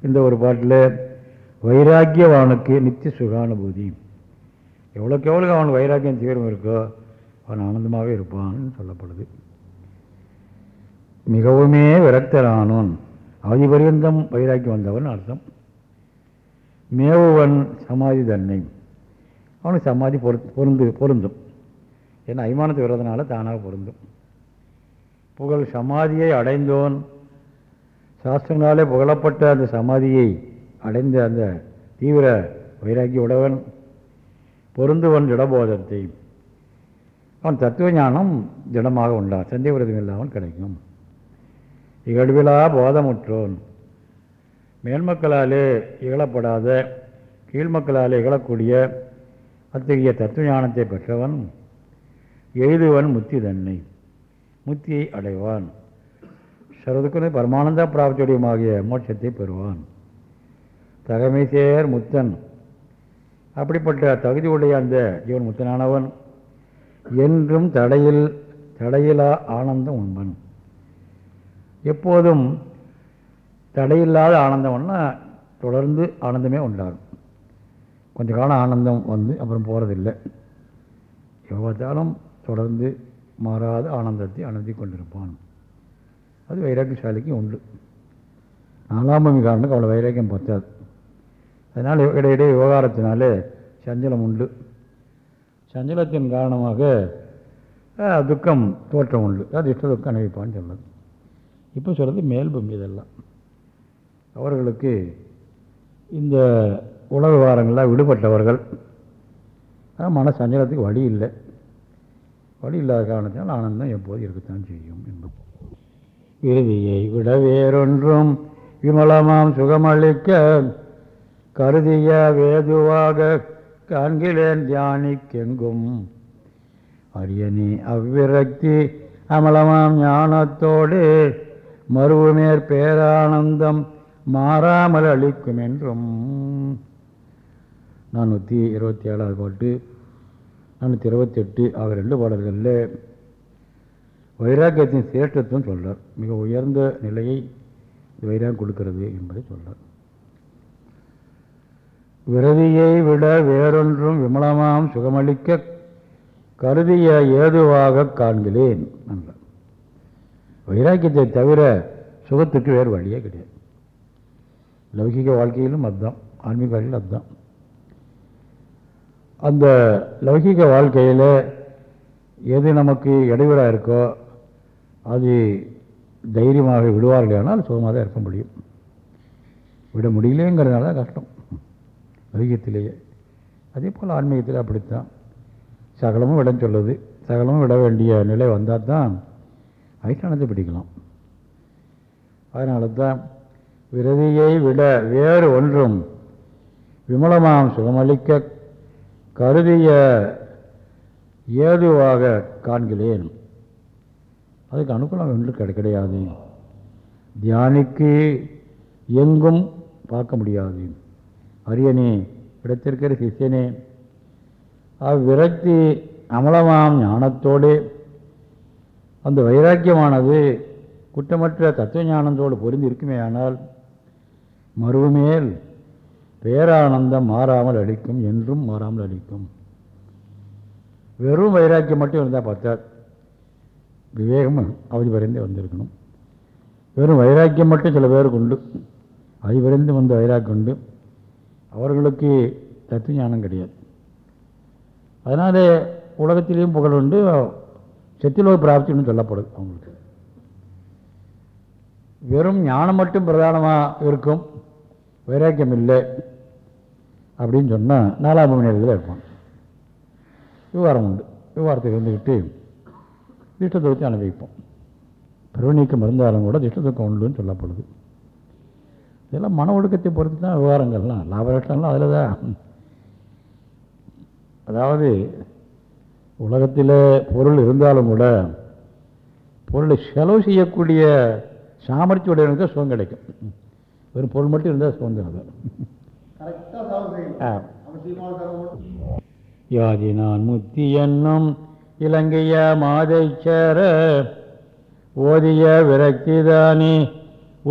இந்த ஒரு பாட்டில் வைராக்கியவானுக்கு நித்திய சுகானுபூதி. எவ்வளோக்கு எவ்வளோ அவனுக்கு வைராக்கியம் தீவிரம் இருக்கோ அவன் ஆனந்தமாகவே இருப்பான்னு சொல்லப்படுது. மிகவுமே விரக்தரானோன் ஆதிபரியந்தம் வைராக்கியம் வந்தவன் அர்த்தம். மேவுவன் சமாதி தன்னை. அவனுக்கு சமாதி பொரு பொருந்து பொருந்தும். ஏன்னா அய்மானத்து விரதனால தானாக பொருந்தும். புகழ் சமாதியை அடைந்தோன் சாஸ்திரங்களாலே புகழப்பட்ட அந்த சமாதியை அடைந்த அந்த தீவிர வைராக்கி உடவன் பொருந்துவன் திடபோதத்தை அவன் தத்துவ ஞானம் திடமாக உண்டான். சந்தை விரதம் இல்லாமல் கிடைக்கும். இகழ்விழா போதமுற்றோன். மேல்மக்களாலே இகழப்படாத கீழ்மக்களாலே இகழக்கூடிய அத்தகைய தத்துவ ஞானத்தை பெற்றவன் எழுதுவன் முத்தி தன்னை முத்தியை அடைவான். சர்வதுக்கு பரமானந்த பிராப்தியுடையமாகிய மோட்சத்தை பெறுவான். தகமைசேர் முத்தன். அப்படிப்பட்ட தகுதியுடைய அந்த ஜீவன் முத்தனானவன் என்றும் தடையில் தடையிலா ஆனந்தம் உண்பன். எப்போதும் தடையில்லாத ஆனந்தம்னா தொடர்ந்து ஆனந்தமே உண்டாகும். கொஞ்ச காலம் ஆனந்தம் வந்து அப்புறம் போகிறதில்லை எவ்வளோத்தாலும் தொடர்ந்து மாறாத ஆனந்தத்தை அனுந்தி கொண்டிருப்பான். அது வைராக்கியசாலிக்கும் உண்டு. நாலாம் பூமி காரணத்துக்கு அவ்வளோ வைராக்கியம் பத்தாது. அதனால் இடையிடையே விவகாரத்தினாலே சஞ்சலம் உண்டு. சஞ்சலத்தின் காரணமாக துக்கம் தோற்றம் உண்டு. அது இஷ்ட துக்கம் அனுபவிப்பான்னு சொல்லுது இப்போ சொல்கிறது மேல் இதெல்லாம் அவர்களுக்கு இந்த உலக விவகாரங்கள்லாம் விடுபட்டவர்கள் ஆனால் மன சஞ்சலத்துக்கு வழி இல்லை. வழி இல்லாத காரணத்தினால் ஆனந்தம் எப்போது இருக்கத்தான் செய்யும் என்பது. இறுதியை விட வேறொன்றும் விமலமாம் சுகமளிக்க கருதிய வேதுவாக காண்கிலேன் தியானிக்கெங்கும். அரியணி அவ்விரக்தி அமலமாம் ஞானத்தோடு மறுவுமேற் பேரானந்தம் மாறாமல் அளிக்கும் என்றும் நானூற்றி இருபத்தி ஏழாவது பாட்டு நானூற்றி இருபத்தெட்டு ஆக ரெண்டு பாடல்களில் வைராக்கியத்தின் சிரேஷ்டத்துவம் சொல்கிறார் மிக உயர்ந்த நிலையை இந்த வைராகம் கொடுக்கிறது என்பதை சொல்கிறார் விரதியை விட வேறொன்றும் விமலமாம் சுகமளிக்க கருதிய ஏதுவாக காண்கிறேன் என்றார். வைராக்கியத்தை தவிர சுகத்துக்கு வேறு வழியே கிடையாது. லௌகிக வாழ்க்கையிலும் அதுதான் ஆன்மீக வாழ்க்கையில் அதுதான். அந்த லௌகிக வாழ்க்கையில் எது நமக்கு இடையூறாக இருக்கோ அது தைரியமாக விடுவார்களானால் சுகமாக தான் இருக்க முடியும். விட முடியலேங்கிறதுனால தான் கஷ்டம். அதிகத்திலேயே அதே போல் ஆன்மீகத்தில் அப்படித்தான். சகலமும் விடன்னு சொல்லுது. சகலமும் விட வேண்டிய நிலை வந்தால் தான் அதிஷ்டானத்தை பிடிக்கலாம். அதனால தான் விரதியை விட வேறு ஒன்றும் விமலமாம் சுகமளிக்க கருதிய ஏதுவாக காண்கிறேன். அதுக்கு அனுகூலம் ஒன்று கிடை கிடையாது. தியானிக்கு எங்கும் பார்க்க முடியாது. அரியனே கிடைத்திருக்கிற சிஷியனே அவ்விரக்தி அமலமாம் ஞானத்தோடு அந்த வைராக்கியமானது குற்றமற்ற தத்துவ ஞானத்தோடு பொருந்தி இருக்குமே ஆனால் மறுவுமேல் பேரானந்தம் மாறாமல் அளிக்கும் என்றும் மாறாமல் அளிக்கும். வெறும் வைராக்கியம் மட்டும் இருந்தால் பார்த்தார் விவேகமும் அவதி அவதிபறிந்து வந்திருக்கணும். வெறும் வைராக்கியம் மட்டும் சில பேருக்கு உண்டு. அதிபறிந்து வந்த வைராக்கியம் உண்டு. அவர்களுக்கு தத்துவ ஞானம் கிடையாது. அதனாலே உலகத்திலேயும் புகழ் உண்டு. செத்திலோக பிராப்தின்னு சொல்லப்படுது அவங்களுக்கு. வெறும் ஞானம் மட்டும் பிரதானமாக இருக்கும். வைராக்கியம் இல்லை அப்படின்னு சொன்னால் நாலாம் மணி நேரத்தில் இருப்பான். விவகாரம் உண்டு. விவகாரத்துக்கு இருந்துக்கிட்டு திஷ்டத்துவத்தை அனுபவிப்போம் பிறவநீக்கம் இருந்தாலும் கூட திஷ்டத்துவம் உண்டுன்னு சொல்லப்படுது. இதெல்லாம் மன ஒழுக்கத்தை பொறுத்து தான் விவகாரங்கள்லாம். லாபநஷ்டம்லாம் அதில் தான். அதாவது உலகத்தில் பொருள் இருந்தாலும் கூட பொருளை செலவு செய்யக்கூடிய சாமர்த்திய உடையவனுக்கு சுகம் கிடைக்கும். வெறும் பொருள் மட்டும் இருந்தால் சுகம் தான் யாதி நான் முத்தி என்னும் இலங்கைய மாதைச்சர ஓதிய விரக்திதானே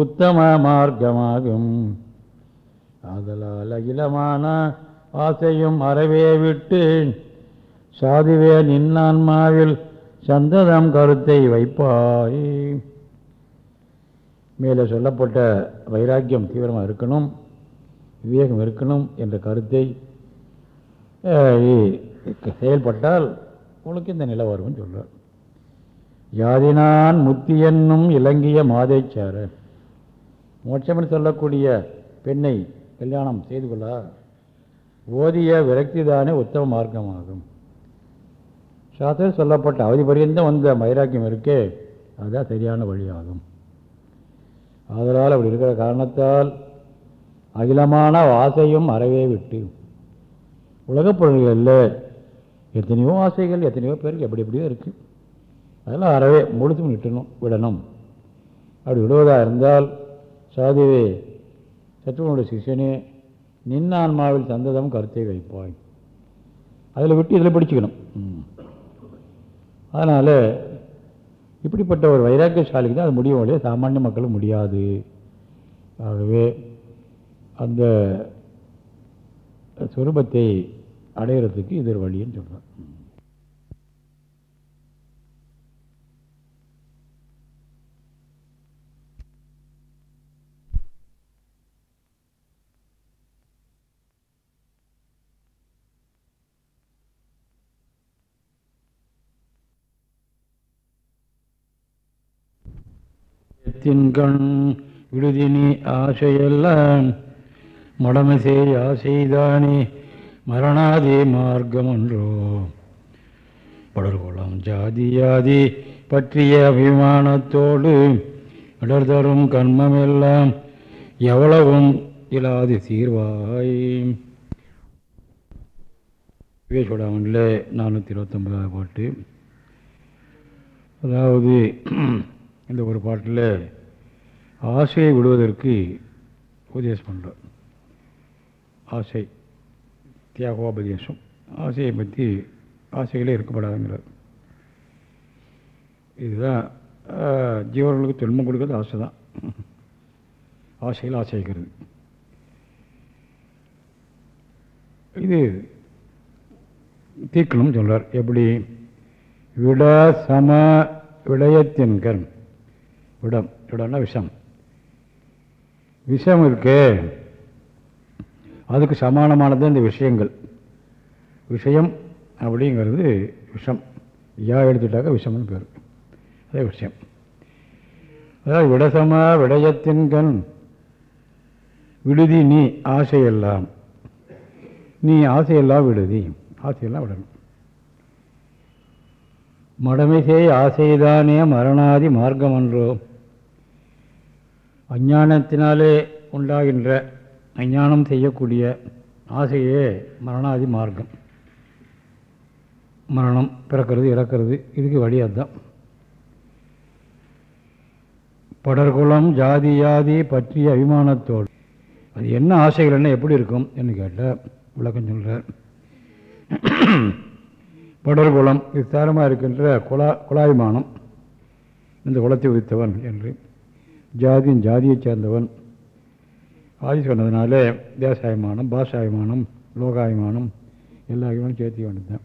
உத்தம மார்க்கமாகும். ஆதலால் அகிலமான ஆசையும் அறவே விட்டு சாதுவே நின்னான்மாவில் சந்ததம் கருத்தை வைப்பாய். மேலே சொல்லப்பட்ட வைராக்கியம் தீவிரமாக இருக்கணும் விவேகம் இருக்கணும் என்ற கருத்தை செயல்பட்டால் உனக்கு இந்த நிலை வரும்னு சொல்கிறார் யாதினான் முத்தி என்னும் இலங்கிய மாதைச்சார மோட்சம்னு சொல்லக்கூடிய பெண்ணை கல்யாணம் செய்து கொள்ள ஓதிய விரக்தி தானே உத்தம மார்க்கமாகும். சாஸ்திரம் சொல்லப்பட்ட அவதி பரியந்தம் வந்த வைராக்கியம் இருக்கே அதுதான் சரியான வழியாகும். அதனால் அப்படி இருக்கிற காரணத்தால் அகிலமான வாசையும் அறவே விட்டு. உலகப் பொருள்களில் எத்தனையோ ஆசைகள் எத்தனையோ பேருக்கு எப்படி எப்படியோ இருக்குது அதெல்லாம் அறவே முழுசும் விட்டணும் விடணும். அப்படி விடுவதாக இருந்தால் சாதுவே சத்துவனுடைய சிஷியனே நின்ன ஆன்மாவில் சந்ததம் கருத்தை வைப்பாய். அதில் விட்டு இதில் பிடிச்சிக்கணும். அதனால் இப்படிப்பட்ட ஒரு வைராக்கியசாலிக்கு தான் அது முடியும் இல்லையா? சாமானிய மக்களுக்கு முடியாது. ஆகவே அந்த சுரூபத்தை அடையிறதுக்கு இது ஒரு வழின்னு சொல்கிறார் தின்கண் விடுதினி ஆசையெல்லாம் மடமசே ஆசைதானே மரணாதி மார்க்கமன்றோ. படர்குளம் ஜாதியாதி பற்றிய அபிமானத்தோடு இடர்தரும் கண்மமெல்லாம் எவ்வளவும் இல்லாது தீர்வாய். விவேசோடாமனில் நானூற்றி இருபத்தொம்பதாவது பாட்டு. அதாவது இந்த ஒரு பாட்டில் ஆசையை விடுவதற்கு உபதேசம் பண்ணுறோம் ஆசை. தியாகோபதேசம் ஆசையை பற்றி ஆசைகளே இருக்கப்படாதுங்கிறார். இதுதான் ஜீவர்களுக்கு துன்பம் கொடுக்கறது ஆசை தான் ஆசையில் ஆசைக்கிறது. இது தீர்க்கணும்னு சொல்கிறார் எப்படி? விட சம விடயத்தின்கண் விடம். விடம்னா விஷம். விஷம் இருக்கு. அதுக்கு சமானமானது இந்த விஷயங்கள். விஷயம் அப்படிங்கிறது விஷம். யா எடுத்துட்டாக்க விஷம்னு பேர். அதே விஷயம். அதாவது விடசம விடயத்தின்கண் விடுதி நீ ஆசையெல்லாம். நீ ஆசையெல்லாம் விடுதி ஆசையெல்லாம் விடணும். மடமிசை ஆசைதானே மரணாதி மார்க்கமன்றோ. அஞ்ஞானத்தினாலே உண்டாகின்ற அஞ்ஞானம் செய்யக்கூடிய ஆசையே மரணாதி மார்க்கம். மரணம் பிறக்கிறது இறக்கிறது இதுக்கு வழி அதுதான். படர்குலம் ஜாதி ஜாதி பற்றிய அபிமானத்தோடு. அது என்ன ஆசைகள் என்ன எப்படி இருக்கும் என்று கேட்டால் விளக்கம் சொல்கிறார் படர்குலம் விஸ்தாரமாக இருக்கின்ற குலா குலாபிமானம். இந்த குலத்தை உதித்தவன் என்று. ஜாதியின் ஜாதியைச் சேர்ந்தவன். ஆதி சொன்னதுனால தேசாயமானம் பாஷாயமானம் லோகாயமானம் எல்லா அபிமானம் சேர்த்து வேண்டியதான்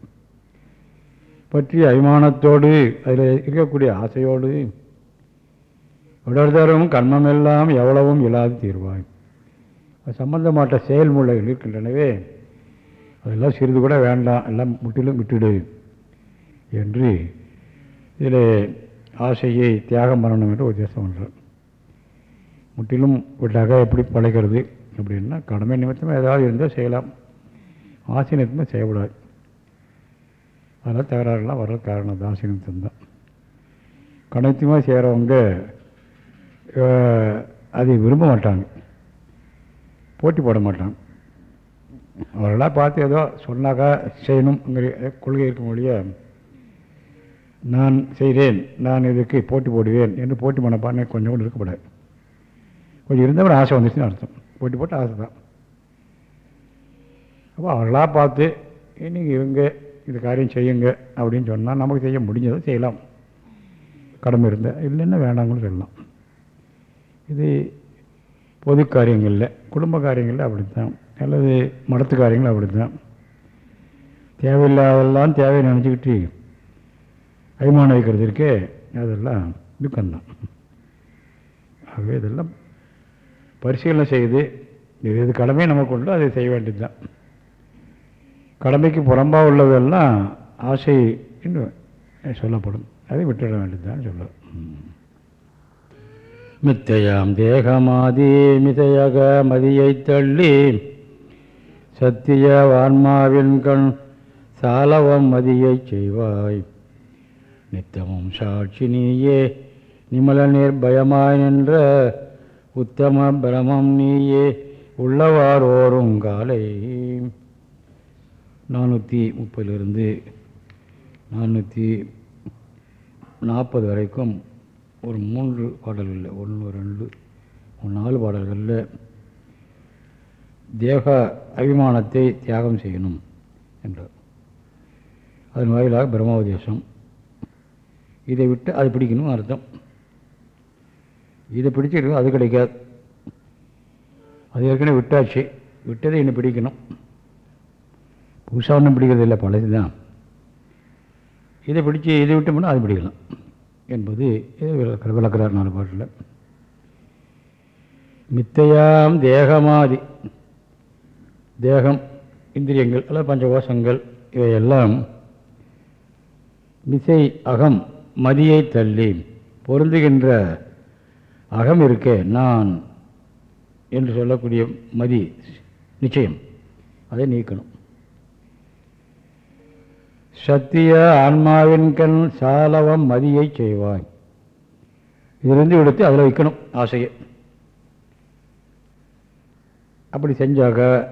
பற்றிய அபிமானத்தோடு அதில் இருக்கக்கூடிய ஆசையோடு உடர்தரும் கர்மமெல்லாம் எவ்வளவும் இல்லாது தீர்வாய். அது சம்பந்தமாட்ட செயல்முறைகள் இருக்கின்றனவே அதெல்லாம் சிறிது கூட வேண்டாம் எல்லாம் முற்றிலும் விட்டுடு என்று இதில் ஆசையை தியாகம் பண்ணணும் என்று உத்தேசம் பண்ணுறேன் முற்றிலும் விட்டாக எப்படி பழைக்கிறது அப்படின்னா கடமை நிமித்தமாக ஏதாவது இருந்தால் செய்யலாம். ஆசை நிமித்தமாக செய்யக்கூடாது. அதெல்லாம் தகராறுலாம் வர்ற காரணம் தான் ஆசை நிமித்தம் தான் கணத்தியமாக செய்கிறவங்க அதை விரும்ப மாட்டாங்க. போட்டி போட மாட்டாங்க. அவரெல்லாம் பார்த்து ஏதோ சொன்னாக்கா செய்யணுங்கிற கொள்கை இருக்க முடிய நான் செய்கிறேன் நான் இதுக்கு போட்டி போடுவேன் என்று போட்டி மனப்பான்மை கொஞ்சம் கூட இருக்கக்கூடாது கொஞ்சம் இருந்தவரை ஆசை வந்துச்சுன்னு அர்த்தம். போட்டி போட்டு ஆசை தான். அப்போ அவர்களாக பார்த்து நீங்கள் இருங்க இந்த காரியம் செய்யுங்க அப்படின்னு சொன்னால் நமக்கு செய்ய முடிஞ்சதை செய்யலாம். கடமை இருந்தால் இல்லைன்னா வேண்டாங்கன்னு சொல்லலாம். இது பொது காரியங்களில் குடும்ப காரியங்களில் அப்படி தான் அல்லது மடத்து காரியங்கள் அப்படி தான் தேவையில்லாதெல்லாம் தேவையை நினச்சிக்கிட்டு அபிமானம் வைக்கிறது இருக்கே அதெல்லாம் துக்கம்தான். ஆகவே இதெல்லாம் பரிசீலனை செய்து இது எது கடமை நமக்கு உண்டோ அதை செய்ய வேண்டியது தான் கடமைக்கு புறம்பாக உள்ளதெல்லாம் ஆசை என்று சொல்லப்படும். அதை விட்டுட வேண்டியதுதான் சொல்ல மித்தையாம் தேகமாதி மிதையக மதியை தள்ளி சத்திய வான்மாவின் கண் சாலவம் மதியைச் செய்வாய். நித்தமும் சாட்சி நீயே நிமல நிர்பயமாய் நின்ற உத்தம பிரமம் நீயே உள்ளவாரோரும் காலை. நானூற்றி முப்பதிலிருந்து நானூற்றி நாற்பது வரைக்கும் ஒரு மூன்று பாடல்களில் ஒன்று ரெண்டு ஒரு நாலு பாடல்களில் தேக அபிமானத்தை தியாகம் செய்யணும் என்றார். அதன் வாயிலாக பிரம்மோதேசம் இதை விட்டு அது பிடிக்கணும் அர்த்தம். இதை பிடிச்சிருக்கு அது கிடைக்காது. அது ஏற்கனவே விட்டாச்சு. விட்டதை இன்னும் பிடிக்கணும். புதுசாக ஒன்றும் பிடிக்கிறது இல்லை பழசு தான் இதை பிடிச்சி இதை விட்டோம்னா அது பிடிக்கலாம். என்பது இது நாலு பாட்டில். மித்தையாம் தேகமாதி. தேகம் இந்திரியங்கள் அல்லது பஞ்சகோஷங்கள் இவையெல்லாம் மிசை அகம் மதியை தள்ளி பொருந்துகின்ற அகம் இருக்கே நான் என்று சொல்லக்கூடிய மதி நிச்சயம். அதை நீக்கணும். சத்திய ஆன்மாவின் கண் சாலவம் மதியை செய்வாய். இதிலிருந்து எடுத்து அதில் வைக்கணும் ஆசையை. அப்படி செஞ்சாக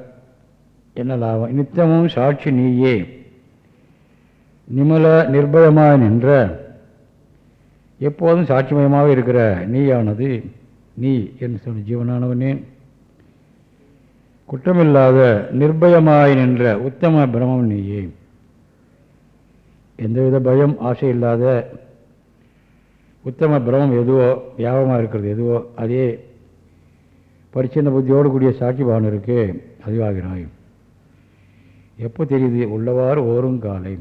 என்ன லாபம்? நித்தமும் சாட்சி நீயே. நிமல நிர்பயமாக நின்ற எப்போதும் சாட்சிமயமாக இருக்கிற நீயானது நீ என்று சொன்ன ஜீவனானவனே. குற்றமில்லாத நிர்பயமாய் நின்ற உத்தம பிரமம் நீயே. எந்தவித பயம் ஆசை இல்லாத உத்தம பிரமம் எதுவோ வியாபமாக இருக்கிறது எதுவோ அதே பரிச்சின்ன புத்தியோடு கூடிய சாட்சி பவன் இருக்கு அதுவாகிறாய் எப்போ தெரியுது? உள்ளவாறு ஓரும் காலை.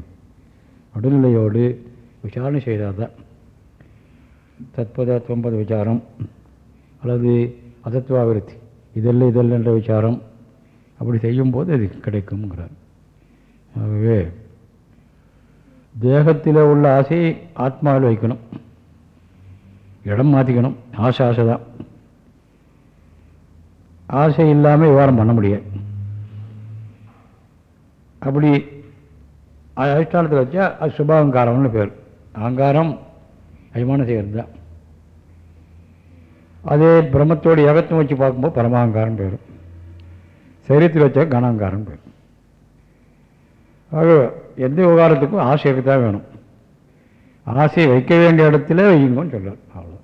நடுநிலையோடு விசாரணை செய்தால் தான் தத்பத தொம்பது விசாரம் அல்லது அதத்துவாவிருத்தி இதல்ல இதல்ல என்ற விசாரம் அப்படி செய்யும்போது அது கிடைக்குங்கிறார் ஆகவே தேகத்தில் உள்ள ஆசையை ஆத்மாவில் வைக்கணும். இடம் மாற்றிக்கணும் ஆசை ஆசை தான் ஆசை இல்லாமல் விவகாரம் பண்ண முடியாது. அப்படி அதிஷ்டானத்தில் வச்சா அது சுபாகங்காரம்னு பேர். அகங்காரம் அபிமானம் செய்கிறது தான் அதே பிரம்மத்தோடு ஏகத்துவம் வச்சு பார்க்கும்போது பரமாங்காரம் பேர். சரீரத்தில் வச்சா கணாங்காரம் பேர். ஆக எந்த விவகாரத்துக்கும் ஆசை தான் வேணும். ஆசையை வைக்க வேண்டிய இடத்துல வைங்கன்னு சொல்லலாம் அவ்வளோ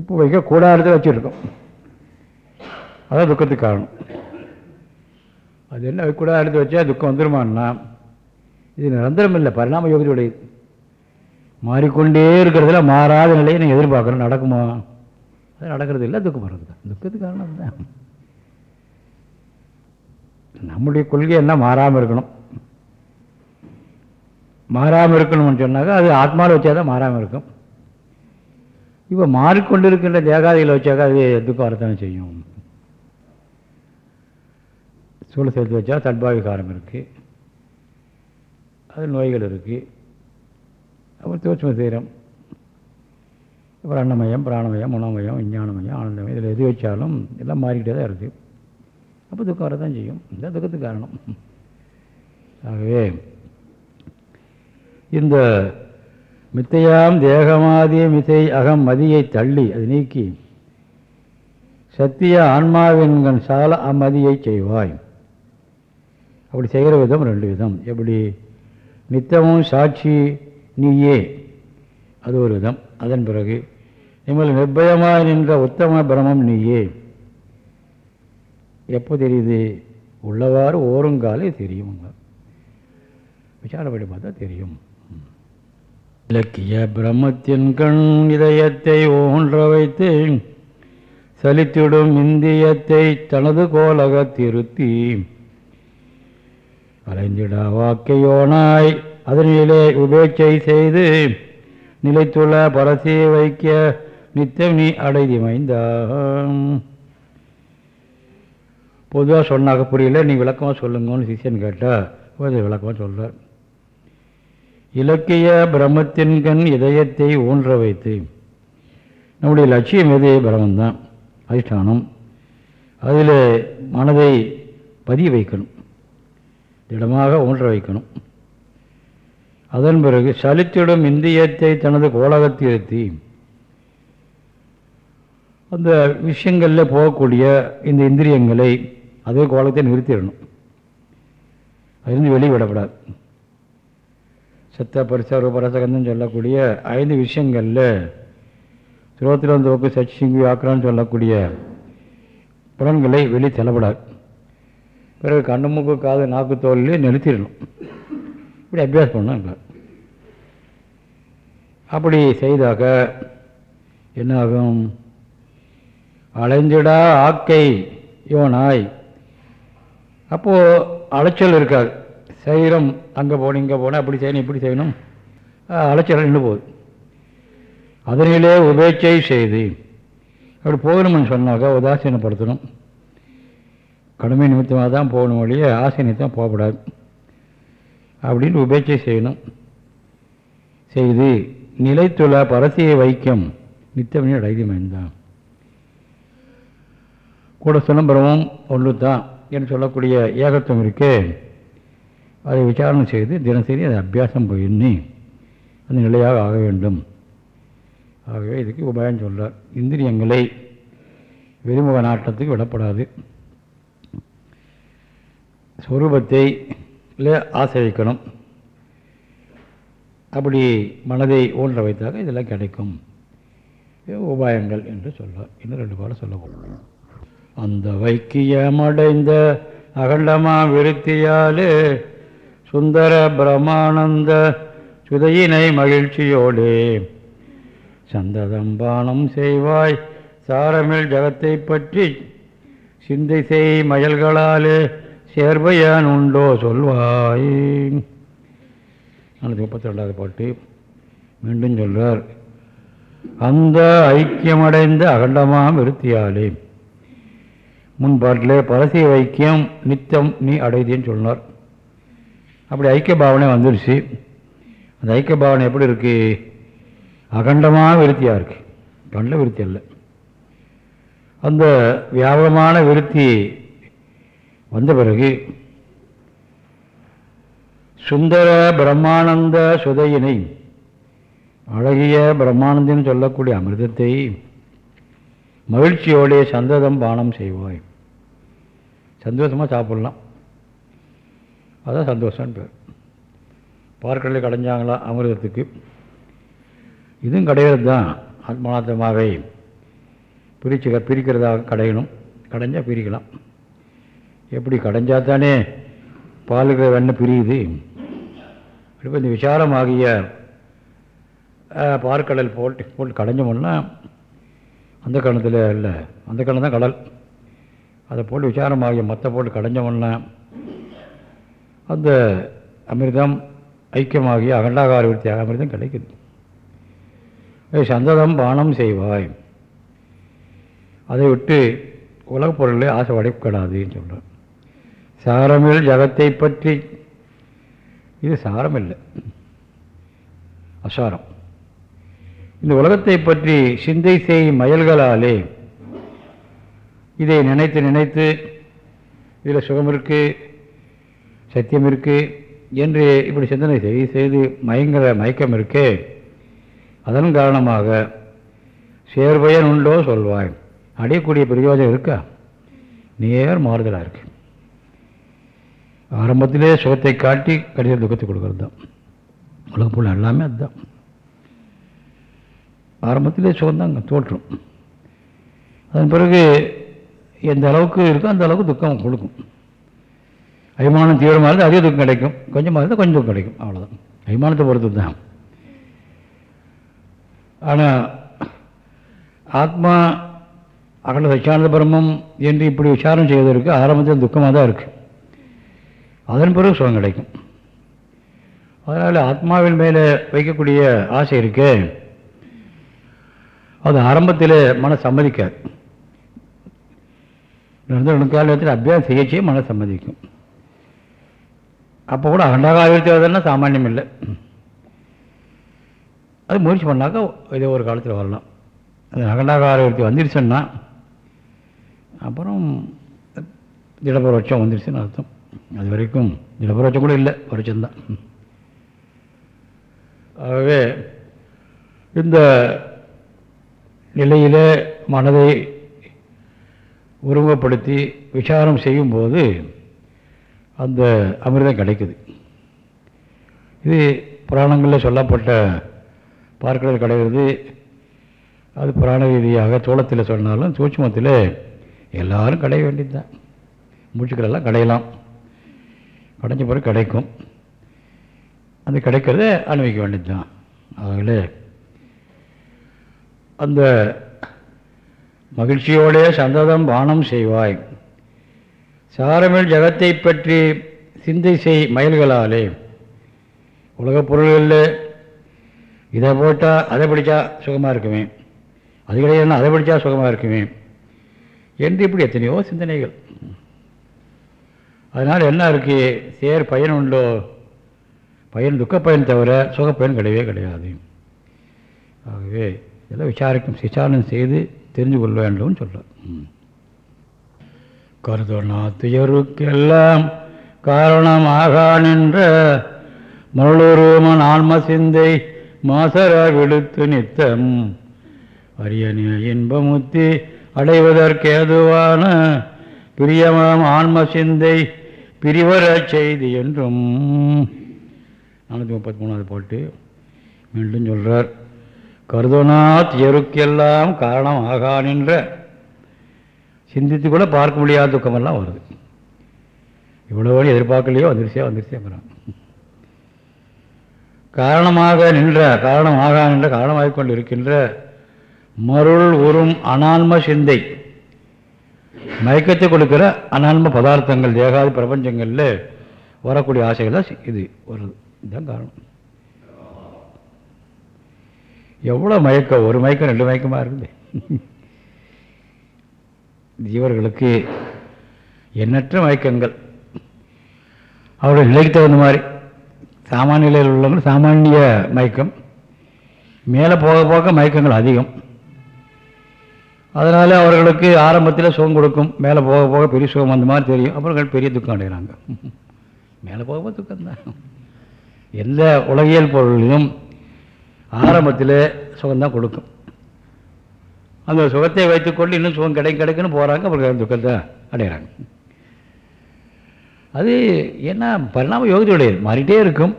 இப்போ வைக்கக்கூடாத இடத்துல வச்சுருக்கோம். அதான் துக்கத்துக்கு காரணம். அது என்ன வைக்கக்கூடாத இடத்துல வச்சா துக்கம் வந்துருமான்னா இது நிரந்தரம் இல்லை பரிணாம யோகத்துடையது மாறிக்கொண்டே இருக்கிறதுல மாறாத நிலையை நீங்கள் எதிர்பார்க்குறோம் நடக்குமா? அது நடக்கிறது இல்லை துக்கம் வர்றது தான். துக்கத்துக்கு காரணம் தான் நம்முடைய கொள்கை என்ன? மாறாமல் இருக்கணும். மாறாமல் இருக்கணும்னு சொன்னாக்கா அது ஆத்மாவில் வச்சா தான் மாறாமல் இருக்கும். இப்போ மாறிக்கொண்டு இருக்கின்ற தேகாதிகளை வச்சாக்கா அது துக்கம் வரத்தானே செய்யும். சூழல் சேர்த்து வச்சா தட்பாவிகாரம் இருக்குது அது நோய்கள் இருக்குது அப்புறம் தூட்சம தீரம் அப்புறம் அன்னமயம் பிராணமயம் மனோமயம் விஞ்ஞானமயம் ஆனந்தமயம் இதில் எது வச்சாலும் எல்லாம் மாறிக்கிட்டே தான் இருக்குது அப்போ துக்கம் வரதான் செய்யும். இந்த துக்கத்துக்கு காரணம். ஆகவே இந்த மித்தையாம் தேகமாதிய மிதை அகம் மதியை தள்ளி அது நீக்கி சத்திய ஆன்மாவின்கண் சால அம்மதியை செய்வாய். அப்படி செய்கிற விதம் ரெண்டு விதம். எப்படி? நித்தமும் சாட்சி நீயே. அது ஒரு விதம். அதன் பிறகு நிமல் நிர்பயமாக நின்ற உத்தம பிரமம் நீயே. எப்போ தெரியுது? உள்ளவாறு ஓருங்காலே தெரியும். விசாரப்படி பார்த்தா தெரியும். இலக்கிய பிரம்மத்தின் கண் இதயத்தை ஊன்ற வைத்து சலித்திடும் இந்தியத்தை தனது கோலக திருத்தி அலைந்திடா வாக்கையோனாய் அதனிலே உபேட்சை செய்து நிலைத்துள்ள பரசியை வைக்க நித்தம் நீ அடைதி பொதுவாக சொன்னாக்க புரியல நீ விளக்கமாக சொல்லுங்கன்னு சிஷியன் கேட்டால் விளக்கமாக சொல்கிறார் இலக்கிய பிரம்மத்தின் கண் இதயத்தை ஊன்ற வைத்து நம்முடைய லட்சியம் எது? பிரம்மந்தான். அதிஷ்டானம். அதில் மனதை பதிய வைக்கணும். திடமாக ஊன்ற வைக்கணும். அதன் பிறகு சலித்திடும் இந்தியத்தை தனது கோலகத்தில் அந்த விஷயங்களில் போகக்கூடிய இந்த இந்திரியங்களை அதே கோலத்தை நிறுத்திடணும். அதிலிருந்து வெளியே விடப்படாது சத்த பரிசா ரூபரசகந்தம் சொல்லக்கூடிய ஐந்து விஷயங்களில் சுரோத்திரம் தோக்கு சச்சிங்கு ஆக்ரான்னு சொல்லக்கூடிய புலன்களை வெளி செல்லப்படாது பிறகு கண்ணு மூக்கு காது நாக்கு தோல்லே நிறுத்திடணும். இப்படி அபியாஸ் பண்ணாங்க. அப்படி செய்தாக என்னாகும்? அலைஞ்சிடா ஆக்கை யோனாய் அப்போது அலைச்சல் இருக்காது. சரீரம் அங்கே போகணும் இங்கே போகணும் அப்படி செய்யணும் இப்படி செய்யணும். அலைச்சல் நின்று போகுது. அதனிலே உபேட்சை செய்து அப்படி போகணும்னு சொன்னாக்கா உதாசீனப்படுத்தணும். கடுமை நிமித்தமாக தான் போகணும் வழியே ஆசை நிமித்தம் போகக்கூடாது. அப்படின்னு உபேட்சை செய்யணும். செய்து நிலைத்துள்ள பரசிய வைக்கம். நித்தமணி அடைதிமைந்தான் கூட சிலம்பரமும் ஒன்று தான் என்று சொல்லக்கூடிய ஏகத்துவம் இருக்கே. அதை விசாரணை செய்து தினசரி அதை அபியாசம் பண்ணி அது நிலையாக ஆக வேண்டும். ஆகவே இதுக்கு உபாயம் சொல்றார். இந்திரியங்களை வெளிமுக நாட்டத்துக்கு விடப்படாது. ஸ்வரூபத்தை ஆசை வைக்கணும் அப்படி மனதை ஊன்ற வைத்தாக இதெல்லாம் கிடைக்கும். உபாயங்கள் என்று சொல்ல இன்னும் ரெண்டு பாடம் சொல்ல போகிறோம் அந்த வைக்கியமடைந்த அகண்டமா விருத்தியாலே சுந்தர பிரமானந்த சுதையினை மகிழ்ச்சியோடே. சந்ததம்பானம் செய்வாய் சாரமில் ஜகத்தை பற்றி சிந்தை செய் மயல்களாலே சேர்வையான் உண்டோ சொல்வாய். நானூற்றி முப்பத்தி ரெண்டாவது பாட்டு. மீண்டும் சொல்றார். அந்த ஐக்கியமடைந்த அகண்டமாம் விருத்தியாலே முன்பாட்டில் பரசிய வைக்கியம் நித்தம் நீ அடைதின்னு சொன்னார். அப்படி ஐக்கிய பாவனை வந்துருச்சு. அந்த ஐக்கிய பாவனை எப்படி இருக்கு? அகண்டமான விருத்தியாக இருக்கு. கண்ட விருத்தி அல்ல. அந்த வியாபகமான விருத்தி வந்த பிறகு சுந்தர பிரம்மானந்த சுதையினை அழகிய பிரம்மானந்தம் சொல்லக்கூடிய அமிர்தத்தை மகிழ்ச்சியோடைய சந்ததம் பானம் செய்வாய். சந்தோஷமாக சாப்பிட்லாம். அதான் சந்தோஷம்னு பேர். பார்க்கடலை கடைஞ்சாங்களா அமிர்தத்துக்கு? இதுவும் கிடையாது தான் ஆத்மநாத்தமாகவே பிரிச்சு பிரிக்கிறதாக கடையணும். கடைஞ்சால் பிரிக்கலாம். எப்படி கடைஞ்சா தானே பாலுக்கு வெண்ணெய் பிரியுது. இப்போ இந்த விசாலமாகிய பாற்கடல் போட்டு போட்டு கடைஞ்சோம்னா அந்த கணத்தில் இல்லை அந்த கணம் தான் கடல். அதை போட்டு விசாரமாகிய மற்ற போட்டு கடைஞ்சோம்னா அந்த அமிர்தம் ஐக்கியமாகிய அகண்டாகார விருத்தியாக அமிர்தம் கிடைக்குது. சந்ததம் பானம் செய்வாய். அதை விட்டு உலகப் பொருளை ஆசை வடைக்கூடாதுன்னு சொல்கிறேன் சாரமில் ஜகத்தை பற்றி. இது சாரம் இல்லை அசாரம். இந்த உலகத்தை பற்றி சிந்தை செய்யும் மயல்களாலே இதை நினைத்து நினைத்து இதில் சுகம் இருக்கு சத்தியம் இருக்கு என்று இப்படி சிந்தனை செய்து செய்து மயங்கிற மயக்கம் இருக்கே. அதன் காரணமாக சேர்பயன் உண்டோ சொல்வாய். அடையக்கூடிய பிரயோஜனம் இருக்கா? நேர் மாறுதலாக இருக்குது ஆரம்பத்திலே சுகத்தை காட்டி கடைசியில் துக்கத்தை கொடுக்கறது தான் உலக பொருள் எல்லாமே அதுதான். ஆரம்பத்திலே சுகம்தாங்க தோற்றும். அதன் பிறகு எந்த அளவுக்கு இருக்கோ அந்த அளவுக்கு துக்கம் கொடுக்கும். அபிமானம் தீவிரமாக இருந்தால் அதிக துக்கம் கிடைக்கும். கொஞ்சமாக இருந்தால் கொஞ்சம் துக்கம் கிடைக்கும். அவ்வளோதான் அபிமானத்தை பொறுத்து தான். ஆனால் ஆத்மா அகண்ட சச்சியானந்த பிரம்மம் என்று இப்படி விசாரம் செய்வதற்கு ஆரம்பத்தில் துக்கமாக தான் இருக்குது அதன் பிறகு சுகம் கிடைக்கும். அதனால் ஆத்மாவின் மேலே வைக்கக்கூடிய ஆசை இருக்கே. அது ஆரம்பத்தில் மன சம்மதிக்காது. நிரந்தர நெடுங்காலத்தில் அபியாசம் செய்ய மன சம்மதிக்கும். அப்போ கூட அகண்டாகாவியத்தை வருதுன்னா சாமானியம் இல்லை. அது முயற்சி பண்ணாக்கா ஏதோ ஒரு காலத்தில் வரலாம். அது அகண்டாகாரவர்த்தி வந்துருச்சுன்னா அப்புறம் திடபரோட்சம் வந்துருச்சுன்னு அர்த்தம். அது வரைக்கும் திடபரோட்சம் கூட இல்லை வருஷம்தான் ஆகவே இந்த நிலையிலே மனதை உருவப்படுத்தி விசாரம் செய்யும்போது அந்த அமிர்தம் கிடைக்குது. இது புராணங்களில் சொல்லப்பட்ட பார்க்கிறது கிடையாது. அது புராண ரீதியாக தோளத்தில் சொன்னாலும் சூட்சமத்தில் எல்லாரும் கடைய வேண்டியது தான் மூச்சுக்களெல்லாம் கடையலாம். கடைஞ்ச பிறகு கிடைக்கும். அந்த கிடைக்கிறத அனுபவிக்க வேண்டியது தான் ஆகலே அந்த மகிழ்ச்சியோடே சந்ததம் பானம் செய்வாய். சாரமில் ஜகத்தை பற்றி சிந்தை செய் மயில்களாலே. உலகப் பொருள்களில் இதை போட்டால் அதை படித்தா சுகமாக இருக்குமே? அது கிடையாது அதை படித்தா சுகமாக இருக்குமே? என்று இப்படி எத்தனையோ சிந்தனைகள். அதனால் என்ன இருக்கு? சேர் பயன் உண்டோ? பயன் துக்க பயன் தவிர சுகப்பயன் கிடையவே கிடையாது. ஆகவே இதெல்லாம் விசாரிக்கும் விசாரணை செய்து தெரிஞ்சு கொள்ள வேண்டும்னு சொல்கிறார் கருதுணா துயருக்கெல்லாம் காரணமாக நின்ற மருளூருமன் ஆன்ம சிந்தை மாசர விடுத்து நித்தம். அரியணி இன்பமுத்தி அடைவதற்கேதுவான பிரியமாம் ஆன்ம சிந்தை பிரிவர செய்தி என்றும். நானூற்றி முப்பத்தி மூணாவது பாட்டு மீண்டும் சொல்கிறார் கருதுனாத் எருக்கெல்லாம் காரணம் ஆகா நின்ற சிந்தித்து கூட பார்க்க முடியாத துக்கமெல்லாம் வருது. இவ்வளோ எதிர்பார்க்கலையோ வந்துருச்சே வந்துருச்சேங்கிறான் காரணமாக நின்ற காரணமாக நின்ற காரணமாக கொண்டு இருக்கின்ற மருள் உறும் அனான்ம சிந்தை. மயக்கத்தை கொடுக்குற அனான்ம பதார்த்தங்கள் தேகாதி பிரபஞ்சங்களில் வரக்கூடிய ஆசைகள் தான் இது. வருது இதுதான் காரணம். எவ்வளோ மயக்கம்? ஒரு மயக்கம் ரெண்டு மயக்கமாக இருக்குது. ஜீவர்களுக்கு எண்ணற்ற மயக்கங்கள். அவருடைய நிலைக்கு தகுந்த மாதிரி சாமானிய நிலையில் உள்ளவங்க சாமானிய மயக்கம். மேலே போக போக மயக்கங்கள் அதிகம். அதனால் அவர்களுக்கு ஆரம்பத்தில் சுகம் கொடுக்கும் மேலே போக போக பெரிய சுகம் அந்த மாதிரி தெரியும். அப்புறம் பெரிய துக்கம் அடைகிறாங்க. மேலே போக போக துக்கம்தான் எந்த உலகியல் பொருளிலும் ஆரம்பத்தில் சுகம்தான் கொடுக்கும். அந்த சுகத்தை வைத்துக்கொண்டு இன்னும் சுகம் கிடைக்கும் கிடைக்குன்னு போகிறாங்க அப்புறம் துக்கத்தை அடைகிறாங்க. அது என்ன பரிணாம யோகத்தையுடையது மாறிட்டே இருக்கும்.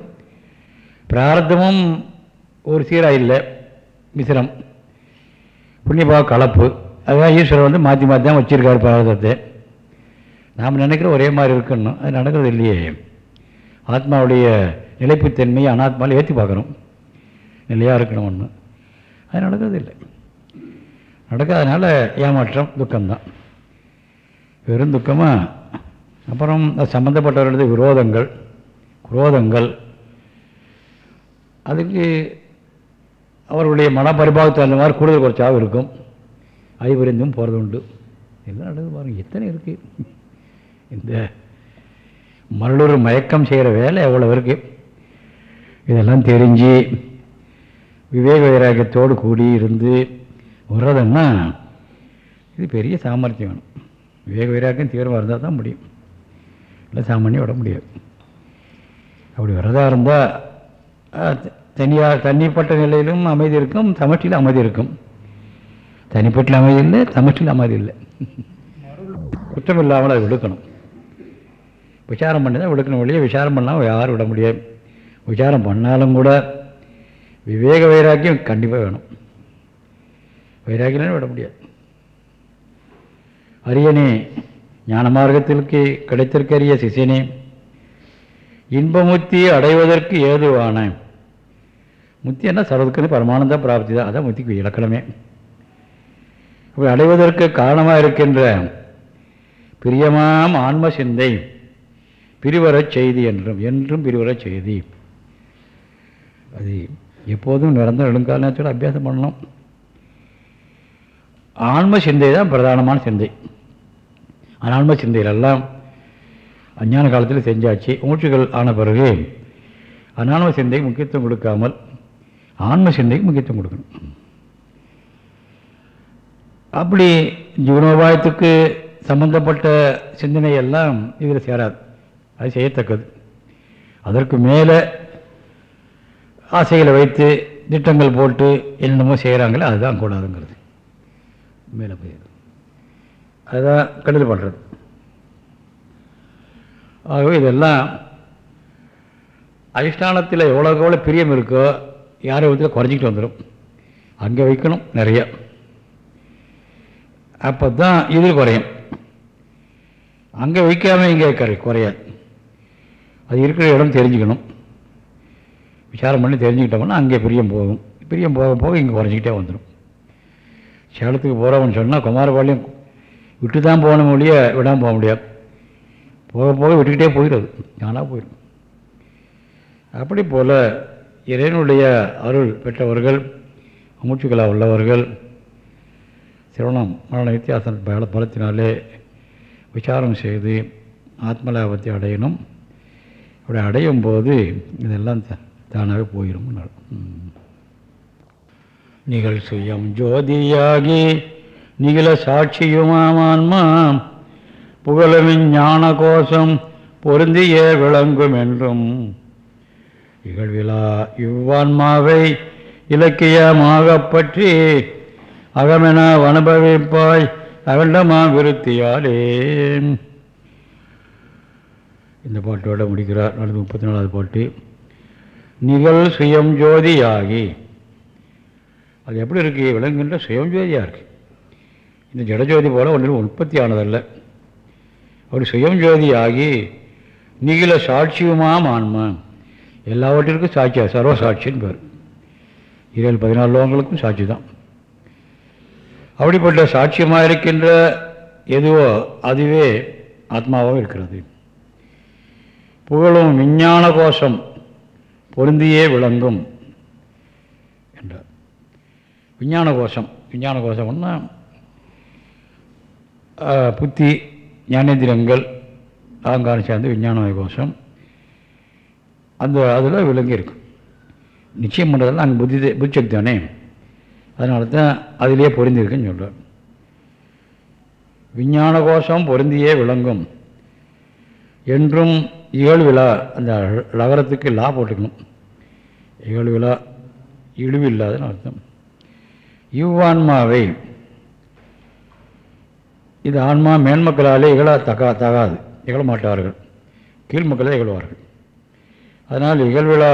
பிரார்த்தமும் ஒரு சீராக இல்லை. மிசிரம் புண்ணியபாவ கலப்பு. அதுதான் ஈஸ்வரர் வந்து மாற்றி மாற்றி தான் வச்சுருக்காரு பாரதத்தை. நாம் நினைக்கிற ஒரே மாதிரி இருக்கணும். அது நடக்கிறது இல்லையே. ஆத்மாவுடைய நிலைப்புத்தன்மையை அனாத்மாவில் ஏற்றி பார்க்குறோம் நிலையாக இருக்கணும் ஒன்று அது நடக்கிறது இல்லை. நடக்காதனால ஏமாற்றம் துக்கம்தான். வெறும் துக்கமாக அப்புறம் அது சம்மந்தப்பட்டவர்களது விரோதங்கள் குரோதங்கள். அதுக்கு அவர்களுடைய மனப்பரிபாகத்துக்கு அந்த மாதிரி கூடுதல் குறைச்சாகவும் இருக்கும். ஐபுரிந்தும் போகிறது உண்டு எல்லாம் நடக்குது பாருங்கள் எத்தனை இருக்குது இந்த மருளூர் மயக்கம் செய்கிற வேலை எவ்வளோ இருக்குது இதெல்லாம் தெரிஞ்சு விவேக வைராக்கியத்தோடு கூடி இருந்து வர்றதுன்னா இது பெரிய சாமர்த்தியம் வேணும். விவேக வைராக்கியம் தீவிரமாக இருந்தால் தான் முடியும். இல்லை சாமானியம் விட முடியாது. அப்படி வரதா இருந்தால் தனியாக தனிப்பட்ட நிலையிலும் அமைதி இருக்கும் சமஷ்டியில் அமைதி இருக்கும். தனிப்பட்ட அமைதி இல்லை சமஷ்டியில் அமைதி இல்லை. குற்றம் இல்லாமல் அதை விடுக்கணும் விசாரம் பண்ணி தான் விடுக்கணும் வழியே விசாரம் பண்ணாமல் யாரும் விட முடியாது. விசாரம் பண்ணாலும் கூட விவேக வைராக்கியம் கண்டிப்பாக வேணும். வைராக்கியம் விட முடியாது. அரியனே ஞான மார்க்கத்திற்கு கிடைத்திருக்கரிய சிசினே இன்பமுத்தி அடைவதற்கு ஏதுவான முத்தி என்ன சர்வதுக்கு பரமானந்த பிராப்தி தான் அதான் முத்திக்கு இலக்கணமே. இப்படி அடைவதற்கு காரணமாக இருக்கின்ற பிரியமாம் ஆன்ம சிந்தை பிரிவரச் செய்தி என்றும் என்றும் பிரிவரச் செய்தி. அது எப்போதும் நிரந்தர நெடுங்காலத்தோடு அபியாசம் பண்ணணும் ஆன்ம சிந்தை தான் பிரதானமான சிந்தை. அனான்ம சிந்தையிலெல்லாம் அஞ்ஞான காலத்தில் செஞ்சாச்சு மூச்சுகள் ஆன பிறகு அனான்ம சிந்தைக்கு முக்கியத்துவம் கொடுக்காமல் ஆன்ம சிந்தைக்கு முக்கியத்துவம் கொடுக்கணும். அப்படி ஜீவனோபாயத்துக்கு சம்பந்தப்பட்ட சிந்தனை எல்லாம் இதில் சேராது. அது செய்யத்தக்கது. அதற்கு மேலே ஆசைகளை வைத்து திட்டங்கள் போட்டு என்னென்னமோ செய்கிறாங்களே அதுதான் கூடாதுங்கிறது. மேலே போயிடுது அதுதான் கடல் பண்ணுறது ஆகவே இதெல்லாம் அதிஷ்டானத்தில் எவ்வளோக்கு எவ்வளோ பிரியம் இருக்கோ யாரோ விதத்தில் குறைஞ்சிக்கிட்டு வந்துடும். அங்கே வைக்கணும் நிறைய. அப்போ தான் இது குறையும். அங்கே வைக்காமல் இங்கே கரை குறையாது. அது இருக்கிற இடம் தெரிஞ்சுக்கணும். விசாரம் பண்ணி தெரிஞ்சுக்கிட்டோம்னா அங்கே பிரியம் போகும். பிரியம் போக போக இங்கே குறைஞ்சிக்கிட்டே வந்துடும் சேலத்துக்கு போகிறவன் சொன்னால் குமாரபாளையம் விட்டு தான் போகணும் ஒழிய விடாமல் போக முடியாது. போக போக விட்டுக்கிட்டே போயிடுது. நானாக போயிடும். அப்படி போல் இறைவனுடைய அருள் பெற்றவர்கள் மூச்சுக்கலா உள்ளவர்கள் சிரவணம் மரண வித்தியாசம் பல பலத்தினாலே விசாரம் செய்து ஆத்மலாபத்தை அடையணும். அப்படி அடையும் போது இதெல்லாம் த- தானாகவே போயிடும் நிகழ் சுயம் ஜோதியாகி நிகில சாட்சியுமாமான்மா புகழமின் ஞான கோஷம் பொருந்திய விளங்கும் என்றும். இகழ்விழா இவ்வான்மாவை இலக்கியமாகப் பற்றி அகமென அனுபவிப்பாய் அகண்டமா விருத்தியாலே இந்த பாட்டோட முடிக்கிறார். நாளைக்கு முப்பத்தி நாலாவது பாட்டு. நிகழ் சுயம் ஜோதியாகி. அது எப்படி இருக்கு? விளங்குகின்ற சுயம் ஜோதியாக இருக்கு. இந்த ஜடஜோதி போல ஒன்றில் உற்பத்தி ஆனதல்ல அப்படி சுயம் ஜோதியாகி நிகில சாட்சியுமாம் ஆன்மா எல்லாவற்றிற்கும் சாட்சியா? சர்வ சாட்சின்னு பேர். இருபது பதினாலு லோகங்களுக்கும் சாட்சி தான் அப்படிப்பட்ட சாட்சியமாக இருக்கின்ற எதுவோ அதுவே ஆத்மாவாக இருக்கிறது. புகழும் விஞ்ஞான கோஷம் பொருந்தியே விளங்கும் என்றார். விஞ்ஞான கோஷம் விஞ்ஞான கோஷம்னா புத்தி ஞானேந்திரங்கள் அகங்காரம் சேர்ந்து விஞ்ஞான கோஷம். அந்த அதில் விளங்கி இருக்கும் நிச்சயம் பண்ணுறதெல்லாம் அங்கே புத்தி புத்திசக்தி தானே? அதனால தான் அதிலே பொருந்திருக்குன்னு சொல்கிறார் விஞ்ஞான கோஷம் பொருந்தியே விளங்கும். என்றும் இகழ்விழா அந்த லகரத்துக்கு லா போட்டுக்கணும். இகழ்விழா இழிவில்லாதுன்னு அர்த்தம். இவ்வான்மாவை இது ஆன்மா மேன்மக்களாலே இகழ தகா தகாது. இகழ மாட்டார்கள் கீழ்மக்களே இகழ்வார்கள். அதனால் இகழ்விழா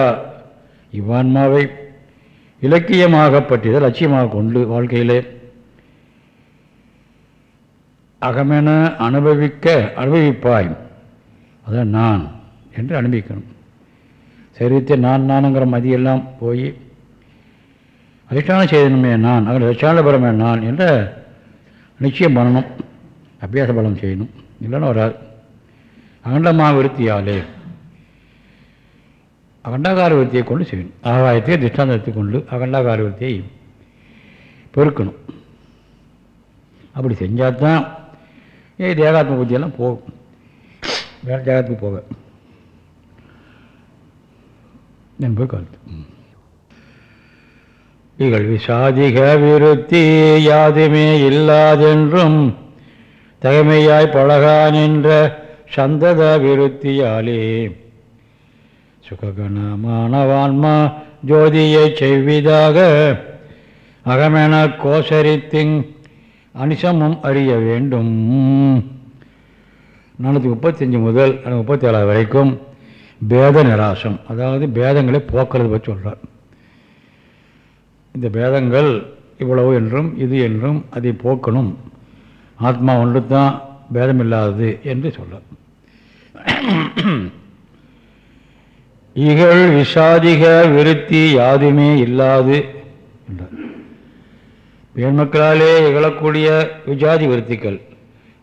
இவ்வான்மாவை இலக்கியமாகப்பட்டதை லட்சியமாக கொண்டு வாழ்க்கையிலே அகமென அனுபவிக்க அனுபவிப்பாய். அதான் நான் என்று அனுபவிக்கணும். சரித்து நான் நானுங்கிற மதியெல்லாம் போய் அதிஷ்டான செய்தனுமே நான் அங்கே லட்சானபுரமே நான் என்ற நிச்சயம் பண்ணணும். அபியாச பலம் செய்யணும். இல்லைன்னா வராது. அகண்டமா விருத்தியாலே அகண்டாகாரவர்த்தியை கொண்டு செய்யணும். ஆகாயத்தை திஷ்டாந்தத்தை கொண்டு அகண்டாகாரவர்த்தியை பெருக்கணும் அப்படி செஞ்சால் தான் ஏ தேகாத்ம புத்தியெல்லாம் போகும். வேறு தேகத்துக்கு போக. என்பது கருத்து இகழ்வி சாதிக விருத்தி யாதுமே இல்லாதென்றும் தகைமையாய் பழகா நின்ற சந்தத விருத்தியாலே சுககணமானவான்மா ஜோதியை செய்விதாக அகமென கோசரித்திங் அனிசமும் அறிய வேண்டும். நானூற்றி முப்பத்தஞ்சு முதல் முப்பத்தி ஏழாவது வரைக்கும் பேத நிராசம் அதாவது பேதங்களை போக்கிறது பற்றி சொல்கிறார் இந்த பேதங்கள் இவ்வளவு என்றும் இது என்றும் அதை போக்கணும். ஆத்மா ஒன்று தான் பேதமில்லாதது என்று சொல்றார். இகழ் விஷாதிக விருத்தி யாதுமே இல்லாது என்றார். பெண்மக்களாலே இகழக்கூடிய விஜாதி விருத்திகள்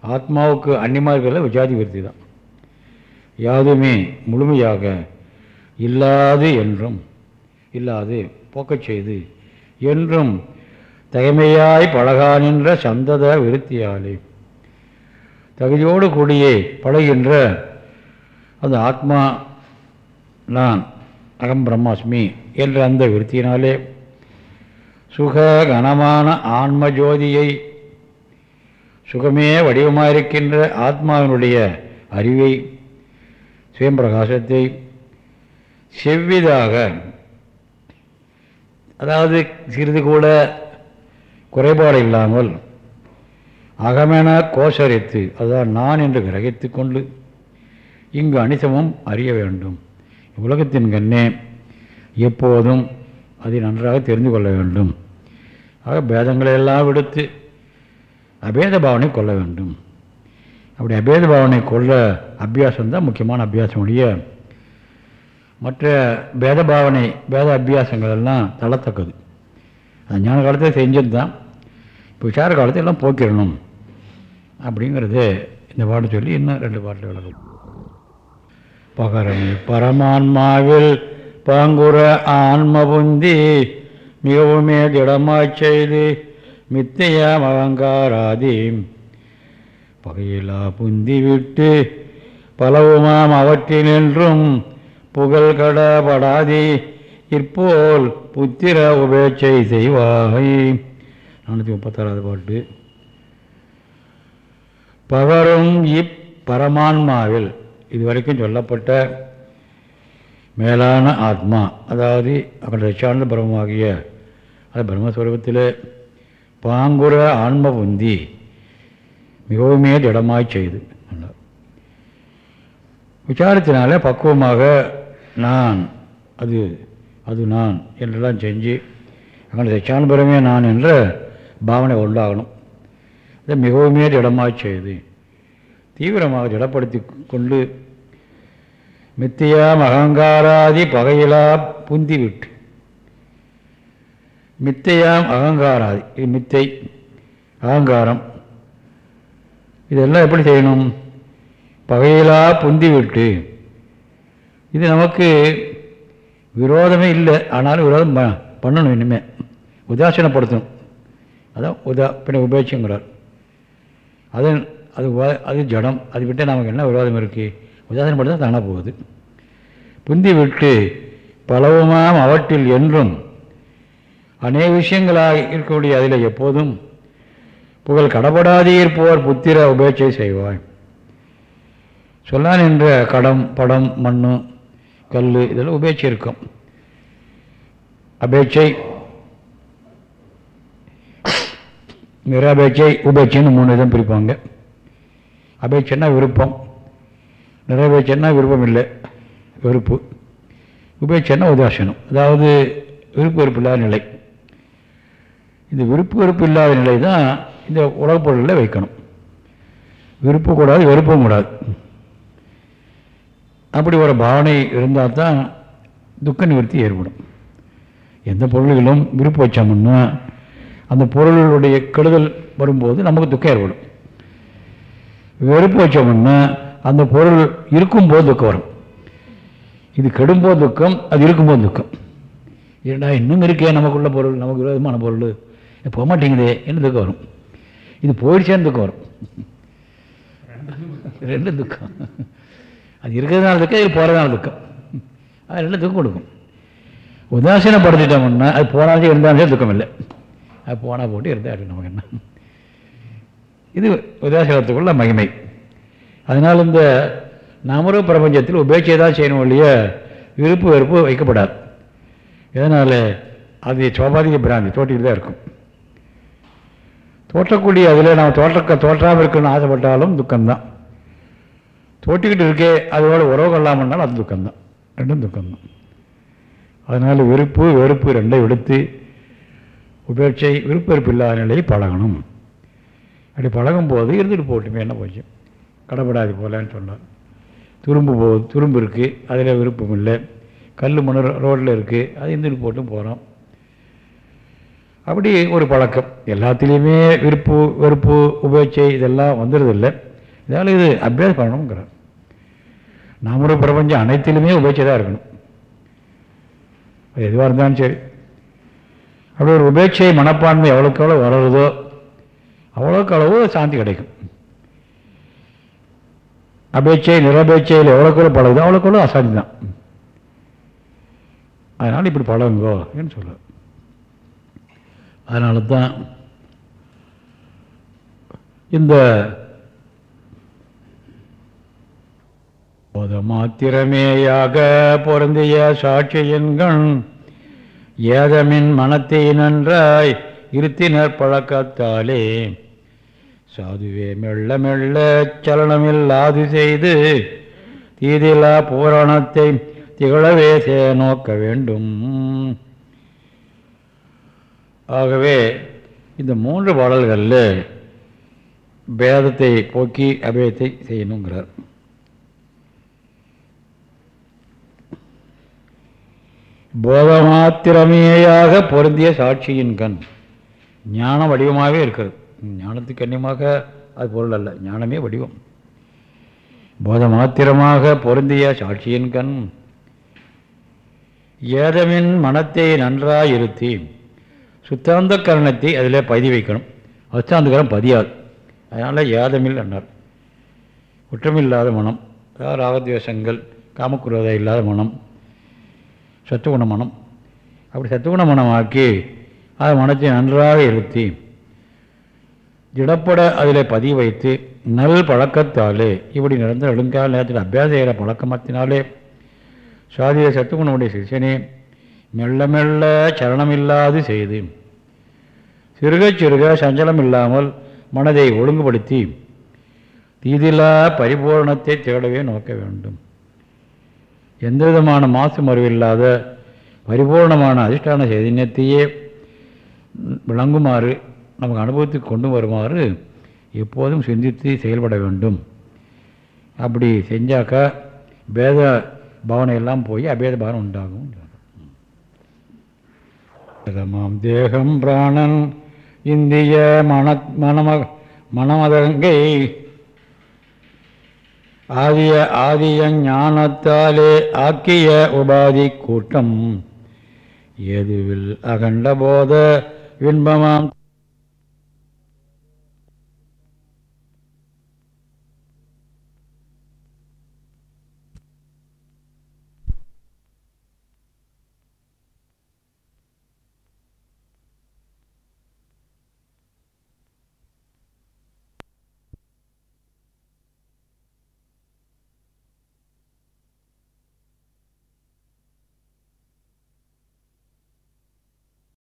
ஆத்மாவுக்கு அந்நியமாக விஜாதி விருத்தி தான். யாதுமே முழுமையாக இல்லாது என்றும் இல்லாது போக்கச் செய்து என்றும் தகைமையாய் பழகா நின்ற சந்தத விருத்தியாலே தகுதியோடு கூடியே பழகின்ற அந்த ஆத்மா நான் அகம் பிரம்மாஸ்மி என்ற அந்த விருத்தியினாலே சுக கனமான ஆன்ம ஜோதியை சுகமே வடிவமாயிருக்கின்ற ஆத்மாவினுடைய அறிவை சுயம்பிரகாசத்தை செவ்விதாக அதாவது சிறிது கூட குறைபாடு இல்லாமல் அகமென கோஷரித்து அதுதான் நான் என்று கிரகித்து கொண்டு இங்கு அனிசமும் அறிய வேண்டும். உலகத்தின் கண்ணே எப்போதும் அதை நன்றாக தெரிந்து கொள்ள வேண்டும். ஆக பேதங்களை எல்லாம் விடுத்து அபேத பாவனை கொள்ள வேண்டும். அப்படி அபேத பாவனை கொள்ள அபியாசம்தான் முக்கியமான அபியாசம் உடைய மற்ற பேத பாவனை பேத அபியாசங்கள் எல்லாம் தள்ளத்தக்கது அது ஞான காலத்தில் செஞ்சது தான். இப்போ விசார காலத்தை எல்லாம் போக்கிடணும். அப்படிங்கிறது இந்த பாட்டு சொல்லி இன்னும் ரெண்டு பாட்டில் விளக்கும். பகரம் பரமான்மாவில் பாங்குற ஆன்ம புந்தி மிகவுமே திடமாய்ச் செய்து மித்தையாம் அகங்காராதி பகையிலா புந்தி விட்டு பலவுமாம் அவற்றினின்றும் புகழ் கடபடாதி இப்போல் புத்திர உபேட்சை செய்வாய் நானூற்றி முப்பத்தாறாவது பாட்டு. பகரும் இப்பரமான்மாவில் இதுவரைக்கும் சொல்லப்பட்ட மேலான ஆத்மா அதாவது அவருடைய சார்ந்த பிரம்மமாகிய அது பிரம்மஸ்வரூபத்தில் பாங்குற ஆன்ம புந்தி மிகவுமே திடமாய் செய்து சொன்னார் விசாரத்தினாலே பக்குவமாக நான் அது அது நான் என்றெல்லாம் செஞ்சு அவனுடைய சான்பரமே நான் என்ற பாவனை உண்டாகணும். அது மிகவுமே திடமாக செய்து தீவிரமாக ஜடப்படுத்தி கொண்டு மித்தியாம் அகங்காராதி பகையிலா புந்தி விட்டு மித்தையாம் அகங்காராதி இது மித்தை அகங்காரம். இதெல்லாம் எப்படி செய்யணும்? பகையிலா புந்தி விட்டு இது நமக்கு விரோதமே இல்லை. ஆனாலும் விரோதம் பண்ணணும் இனிமேல் உதாசீனப்படுத்தணும். அதான் உதா பின்ன உபேட்சங்கிறார். அதன் அது அது ஜடம். அது விட்டு நமக்கு என்ன விரோதம் இருக்குது உதாசீனப்படுத்தா தானாக போகுது. புந்தி விட்டு பலவுமாம் அவற்றில் என்றும் அநேக விஷயங்களாக இருக்கக்கூடிய அதில் எப்போதும் புகழ் கடப்படாதீர் போர் புத்திர உபேட்சை செய்வாய். சொல்லான் என்ற கடம் படம் மண் கல் இதெல்லாம் உபேட்சை இருக்கும். அபேட்சை நிராபேட்சை உபேட்சைன்னு மூணு விதம் பிரிப்பாங்க. அபேட்சைன்னா விருப்பம். நிறைவேச்சன்னா விருப்பம் இல்லை. வெறுப்பு. உபேட்சைன்னா உதாசீனம். அதாவது விருப்பு வெறுப்பு இல்லாத நிலை. இந்த விருப்பு வெறுப்பு இல்லாத நிலை தான் இந்த உலகப் பொருளில் வைக்கணும். விருப்பம் கூடாது வெறுப்பும் கூடாது. அப்படி ஒரு பாவனை இருந்தால் தான் துக்க நிவர்த்தி ஏற்படும். எந்த பொருள்களும் விருப்பம் வச்சோம்னா அந்த பொருளுடைய கெடுதல் வரும்போது நமக்கு துக்கம் ஏற்படும். வெறுப்பு வச்சோம்னா அந்த பொருள் இருக்கும்போது துக்கம் வரும். இது கெடும்போது துக்கம் அது இருக்கும்போது துக்கம். ஏண்டா இன்னும் இருக்கே நமக்குள்ள பொருள் நமக்கு விரோதமான பொருள். போக மாட்டேங்குதே என்ன துக்கம் வரும்? இது போயிடுச்சேன்னு துக்கம் வரும். ரெண்டு துக்கம். அது இருக்கிறதுனால துக்கம் இது போகிறதுனால துக்கம். அது ரெண்டு துக்கம் கொடுக்கும். உதாசீனப்படுத்திட்டோம்னா அது போனாலும் இருந்தாலும் துக்கம் இல்லை அது போனால் போட்டு இருந்தால் நமக்கு என்ன? இது உதாசீனத்துக்குள்ள மகிமை. அதனால் இந்த நமர பிரபஞ்சத்தில் உபேட்சை தான் செய்யணும் ஒழிய விருப்பு வெறுப்பு வைக்கப்படாது. இதனால் அது சோபாதிக பிராந்தி தோட்டிட்டு தான் இருக்கும். தோற்றக்கூடிய அதில் நம்ம தோற்ற தோற்றாமல் இருக்கணும்னு ஆசைப்பட்டாலும் துக்கம்தான். தோட்டிக்கிட்டு இருக்கே அதோட உறவு கொள்ளாமன்னாலும் அது துக்கம்தான். ரெண்டும் துக்கம்தான். அதனால் விருப்பு வெறுப்பு ரெண்டை எடுத்து உபேட்சை விருப்ப வெறுப்பு இல்லாத நிலையை பழகணும். அப்படி பழகும்போது இருந்துட்டு போட்டுமே என்ன போச்சு? கடப்படாது போகலான்னு சொன்னார். துரும்பு போ துரும்பு இருக்குது அதில் விருப்பம் இல்லை. கல் மண் ரோட்டில் இருக்குது அது இருந்துட்டு போட்டும் போகிறோம் அப்படி ஒரு பழக்கம். எல்லாத்துலேயுமே விருப்பு வெறுப்பு உபேட்சை இதெல்லாம் வந்துடுறதில்லை. இதனால் இது அபியாசம் பண்ணணுங்கிறார் நம்முடைய பிரபஞ்சம் அனைத்திலுமே உபேட்சை தான் இருக்கணும். அது எதுவாக இருந்தாலும் சரி. அப்படி ஒரு உபேட்சை மனப்பான்மை எவ்வளோக்கு எவ்வளோ வளருதோ அவ்வளோக்கு அளவு சாந்தி கிடைக்கும். அபேட்சை நிரபேட்சையில் எவ்வளோக்குள்ள பழகுதோ அவ்வளோக்குள்ள அசாந்தி தான். அதனால் இப்படி பழகுங்கோ என்று சொல்ல அதனால தான் இந்த போத மாத்திரமேயாக பொருந்திய சாட்சியின்கண் ஏதமின் மனத்தை நன்றாய் இருத்தினர் பழக்கத்தாலே சாதுவே மெல்ல மெல்ல சலனமில்லாது செய்து தீதிலா புராணத்தை திகழவே சே நோக்க வேண்டும். ஆகவே இந்த மூன்று பாடல்களில் பேதத்தை போக்கி அபேதத்தை செய்யணுங்கிறார். போதமாத்திரமேயாக பொருந்திய சாட்சியின் கண் ஞான வடிவமாகவே இருக்கிறது. ஞானத்துக்கு அந்நியமாக அது பொருள் அல்ல. ஞானமே வடிவம். போத மாத்திரமாக பொருந்திய சாட்சியின் கண் ஏதமின் மனத்தை நன்றாக இருத்தி சுத்தாந்த கரணத்தை அதில் பதிய வைக்கணும். அஸ்தாந்தகரம் பதியாது. அதனால் ஏதமில் அன்னார். குற்றமில்லாத மனம் அதாவது ராகத்வேஷங்கள் காமக்குருவதை இல்லாத மனம் சத்துகுண மனம். அப்படி சத்துகுண மனமாக்கி அது மனத்தை நன்றாக இருத்தி திடப்பட அதில் பதிய வைத்து நல் பழக்கத்தாலே இப்படி நிரந்தர நெடுங்கால நேரத்தில் அபியாசம் செய்கிற பழக்கமத்தினாலே சாதிய சத்துகுணமுடைய சிஷனே மெல்ல மெல்ல சரணமில்லாது செய்து சிறுக சிறுக சஞ்சலம் இல்லாமல் மனதை ஒழுங்குபடுத்தி தீதிலா பரிபூரணத்தை தேடவே நோக்க வேண்டும். எந்த விதமான மாசு மறுவில்லாத பரிபூர்ணமான அதிஷ்டான சைதன்யத்தையே விளங்குமாறு நமக்கு அனுபவத்துக்கு கொண்டு வருமாறு எப்போதும் சிந்தித்து செயல்பட வேண்டும். அப்படி செஞ்சாக்கா பேத பாவனை எல்லாம் போய் அபேத பாவனை உண்டாகும். மாம் தேகம் பிராணன் இந்திய மன மனம மனமதங்கை ஆதிய ஆதிய ஞானத்தாலே ஆக்கிய உபாதி கூட்டம். எதுவில் அகண்ட போத இன்பமாம்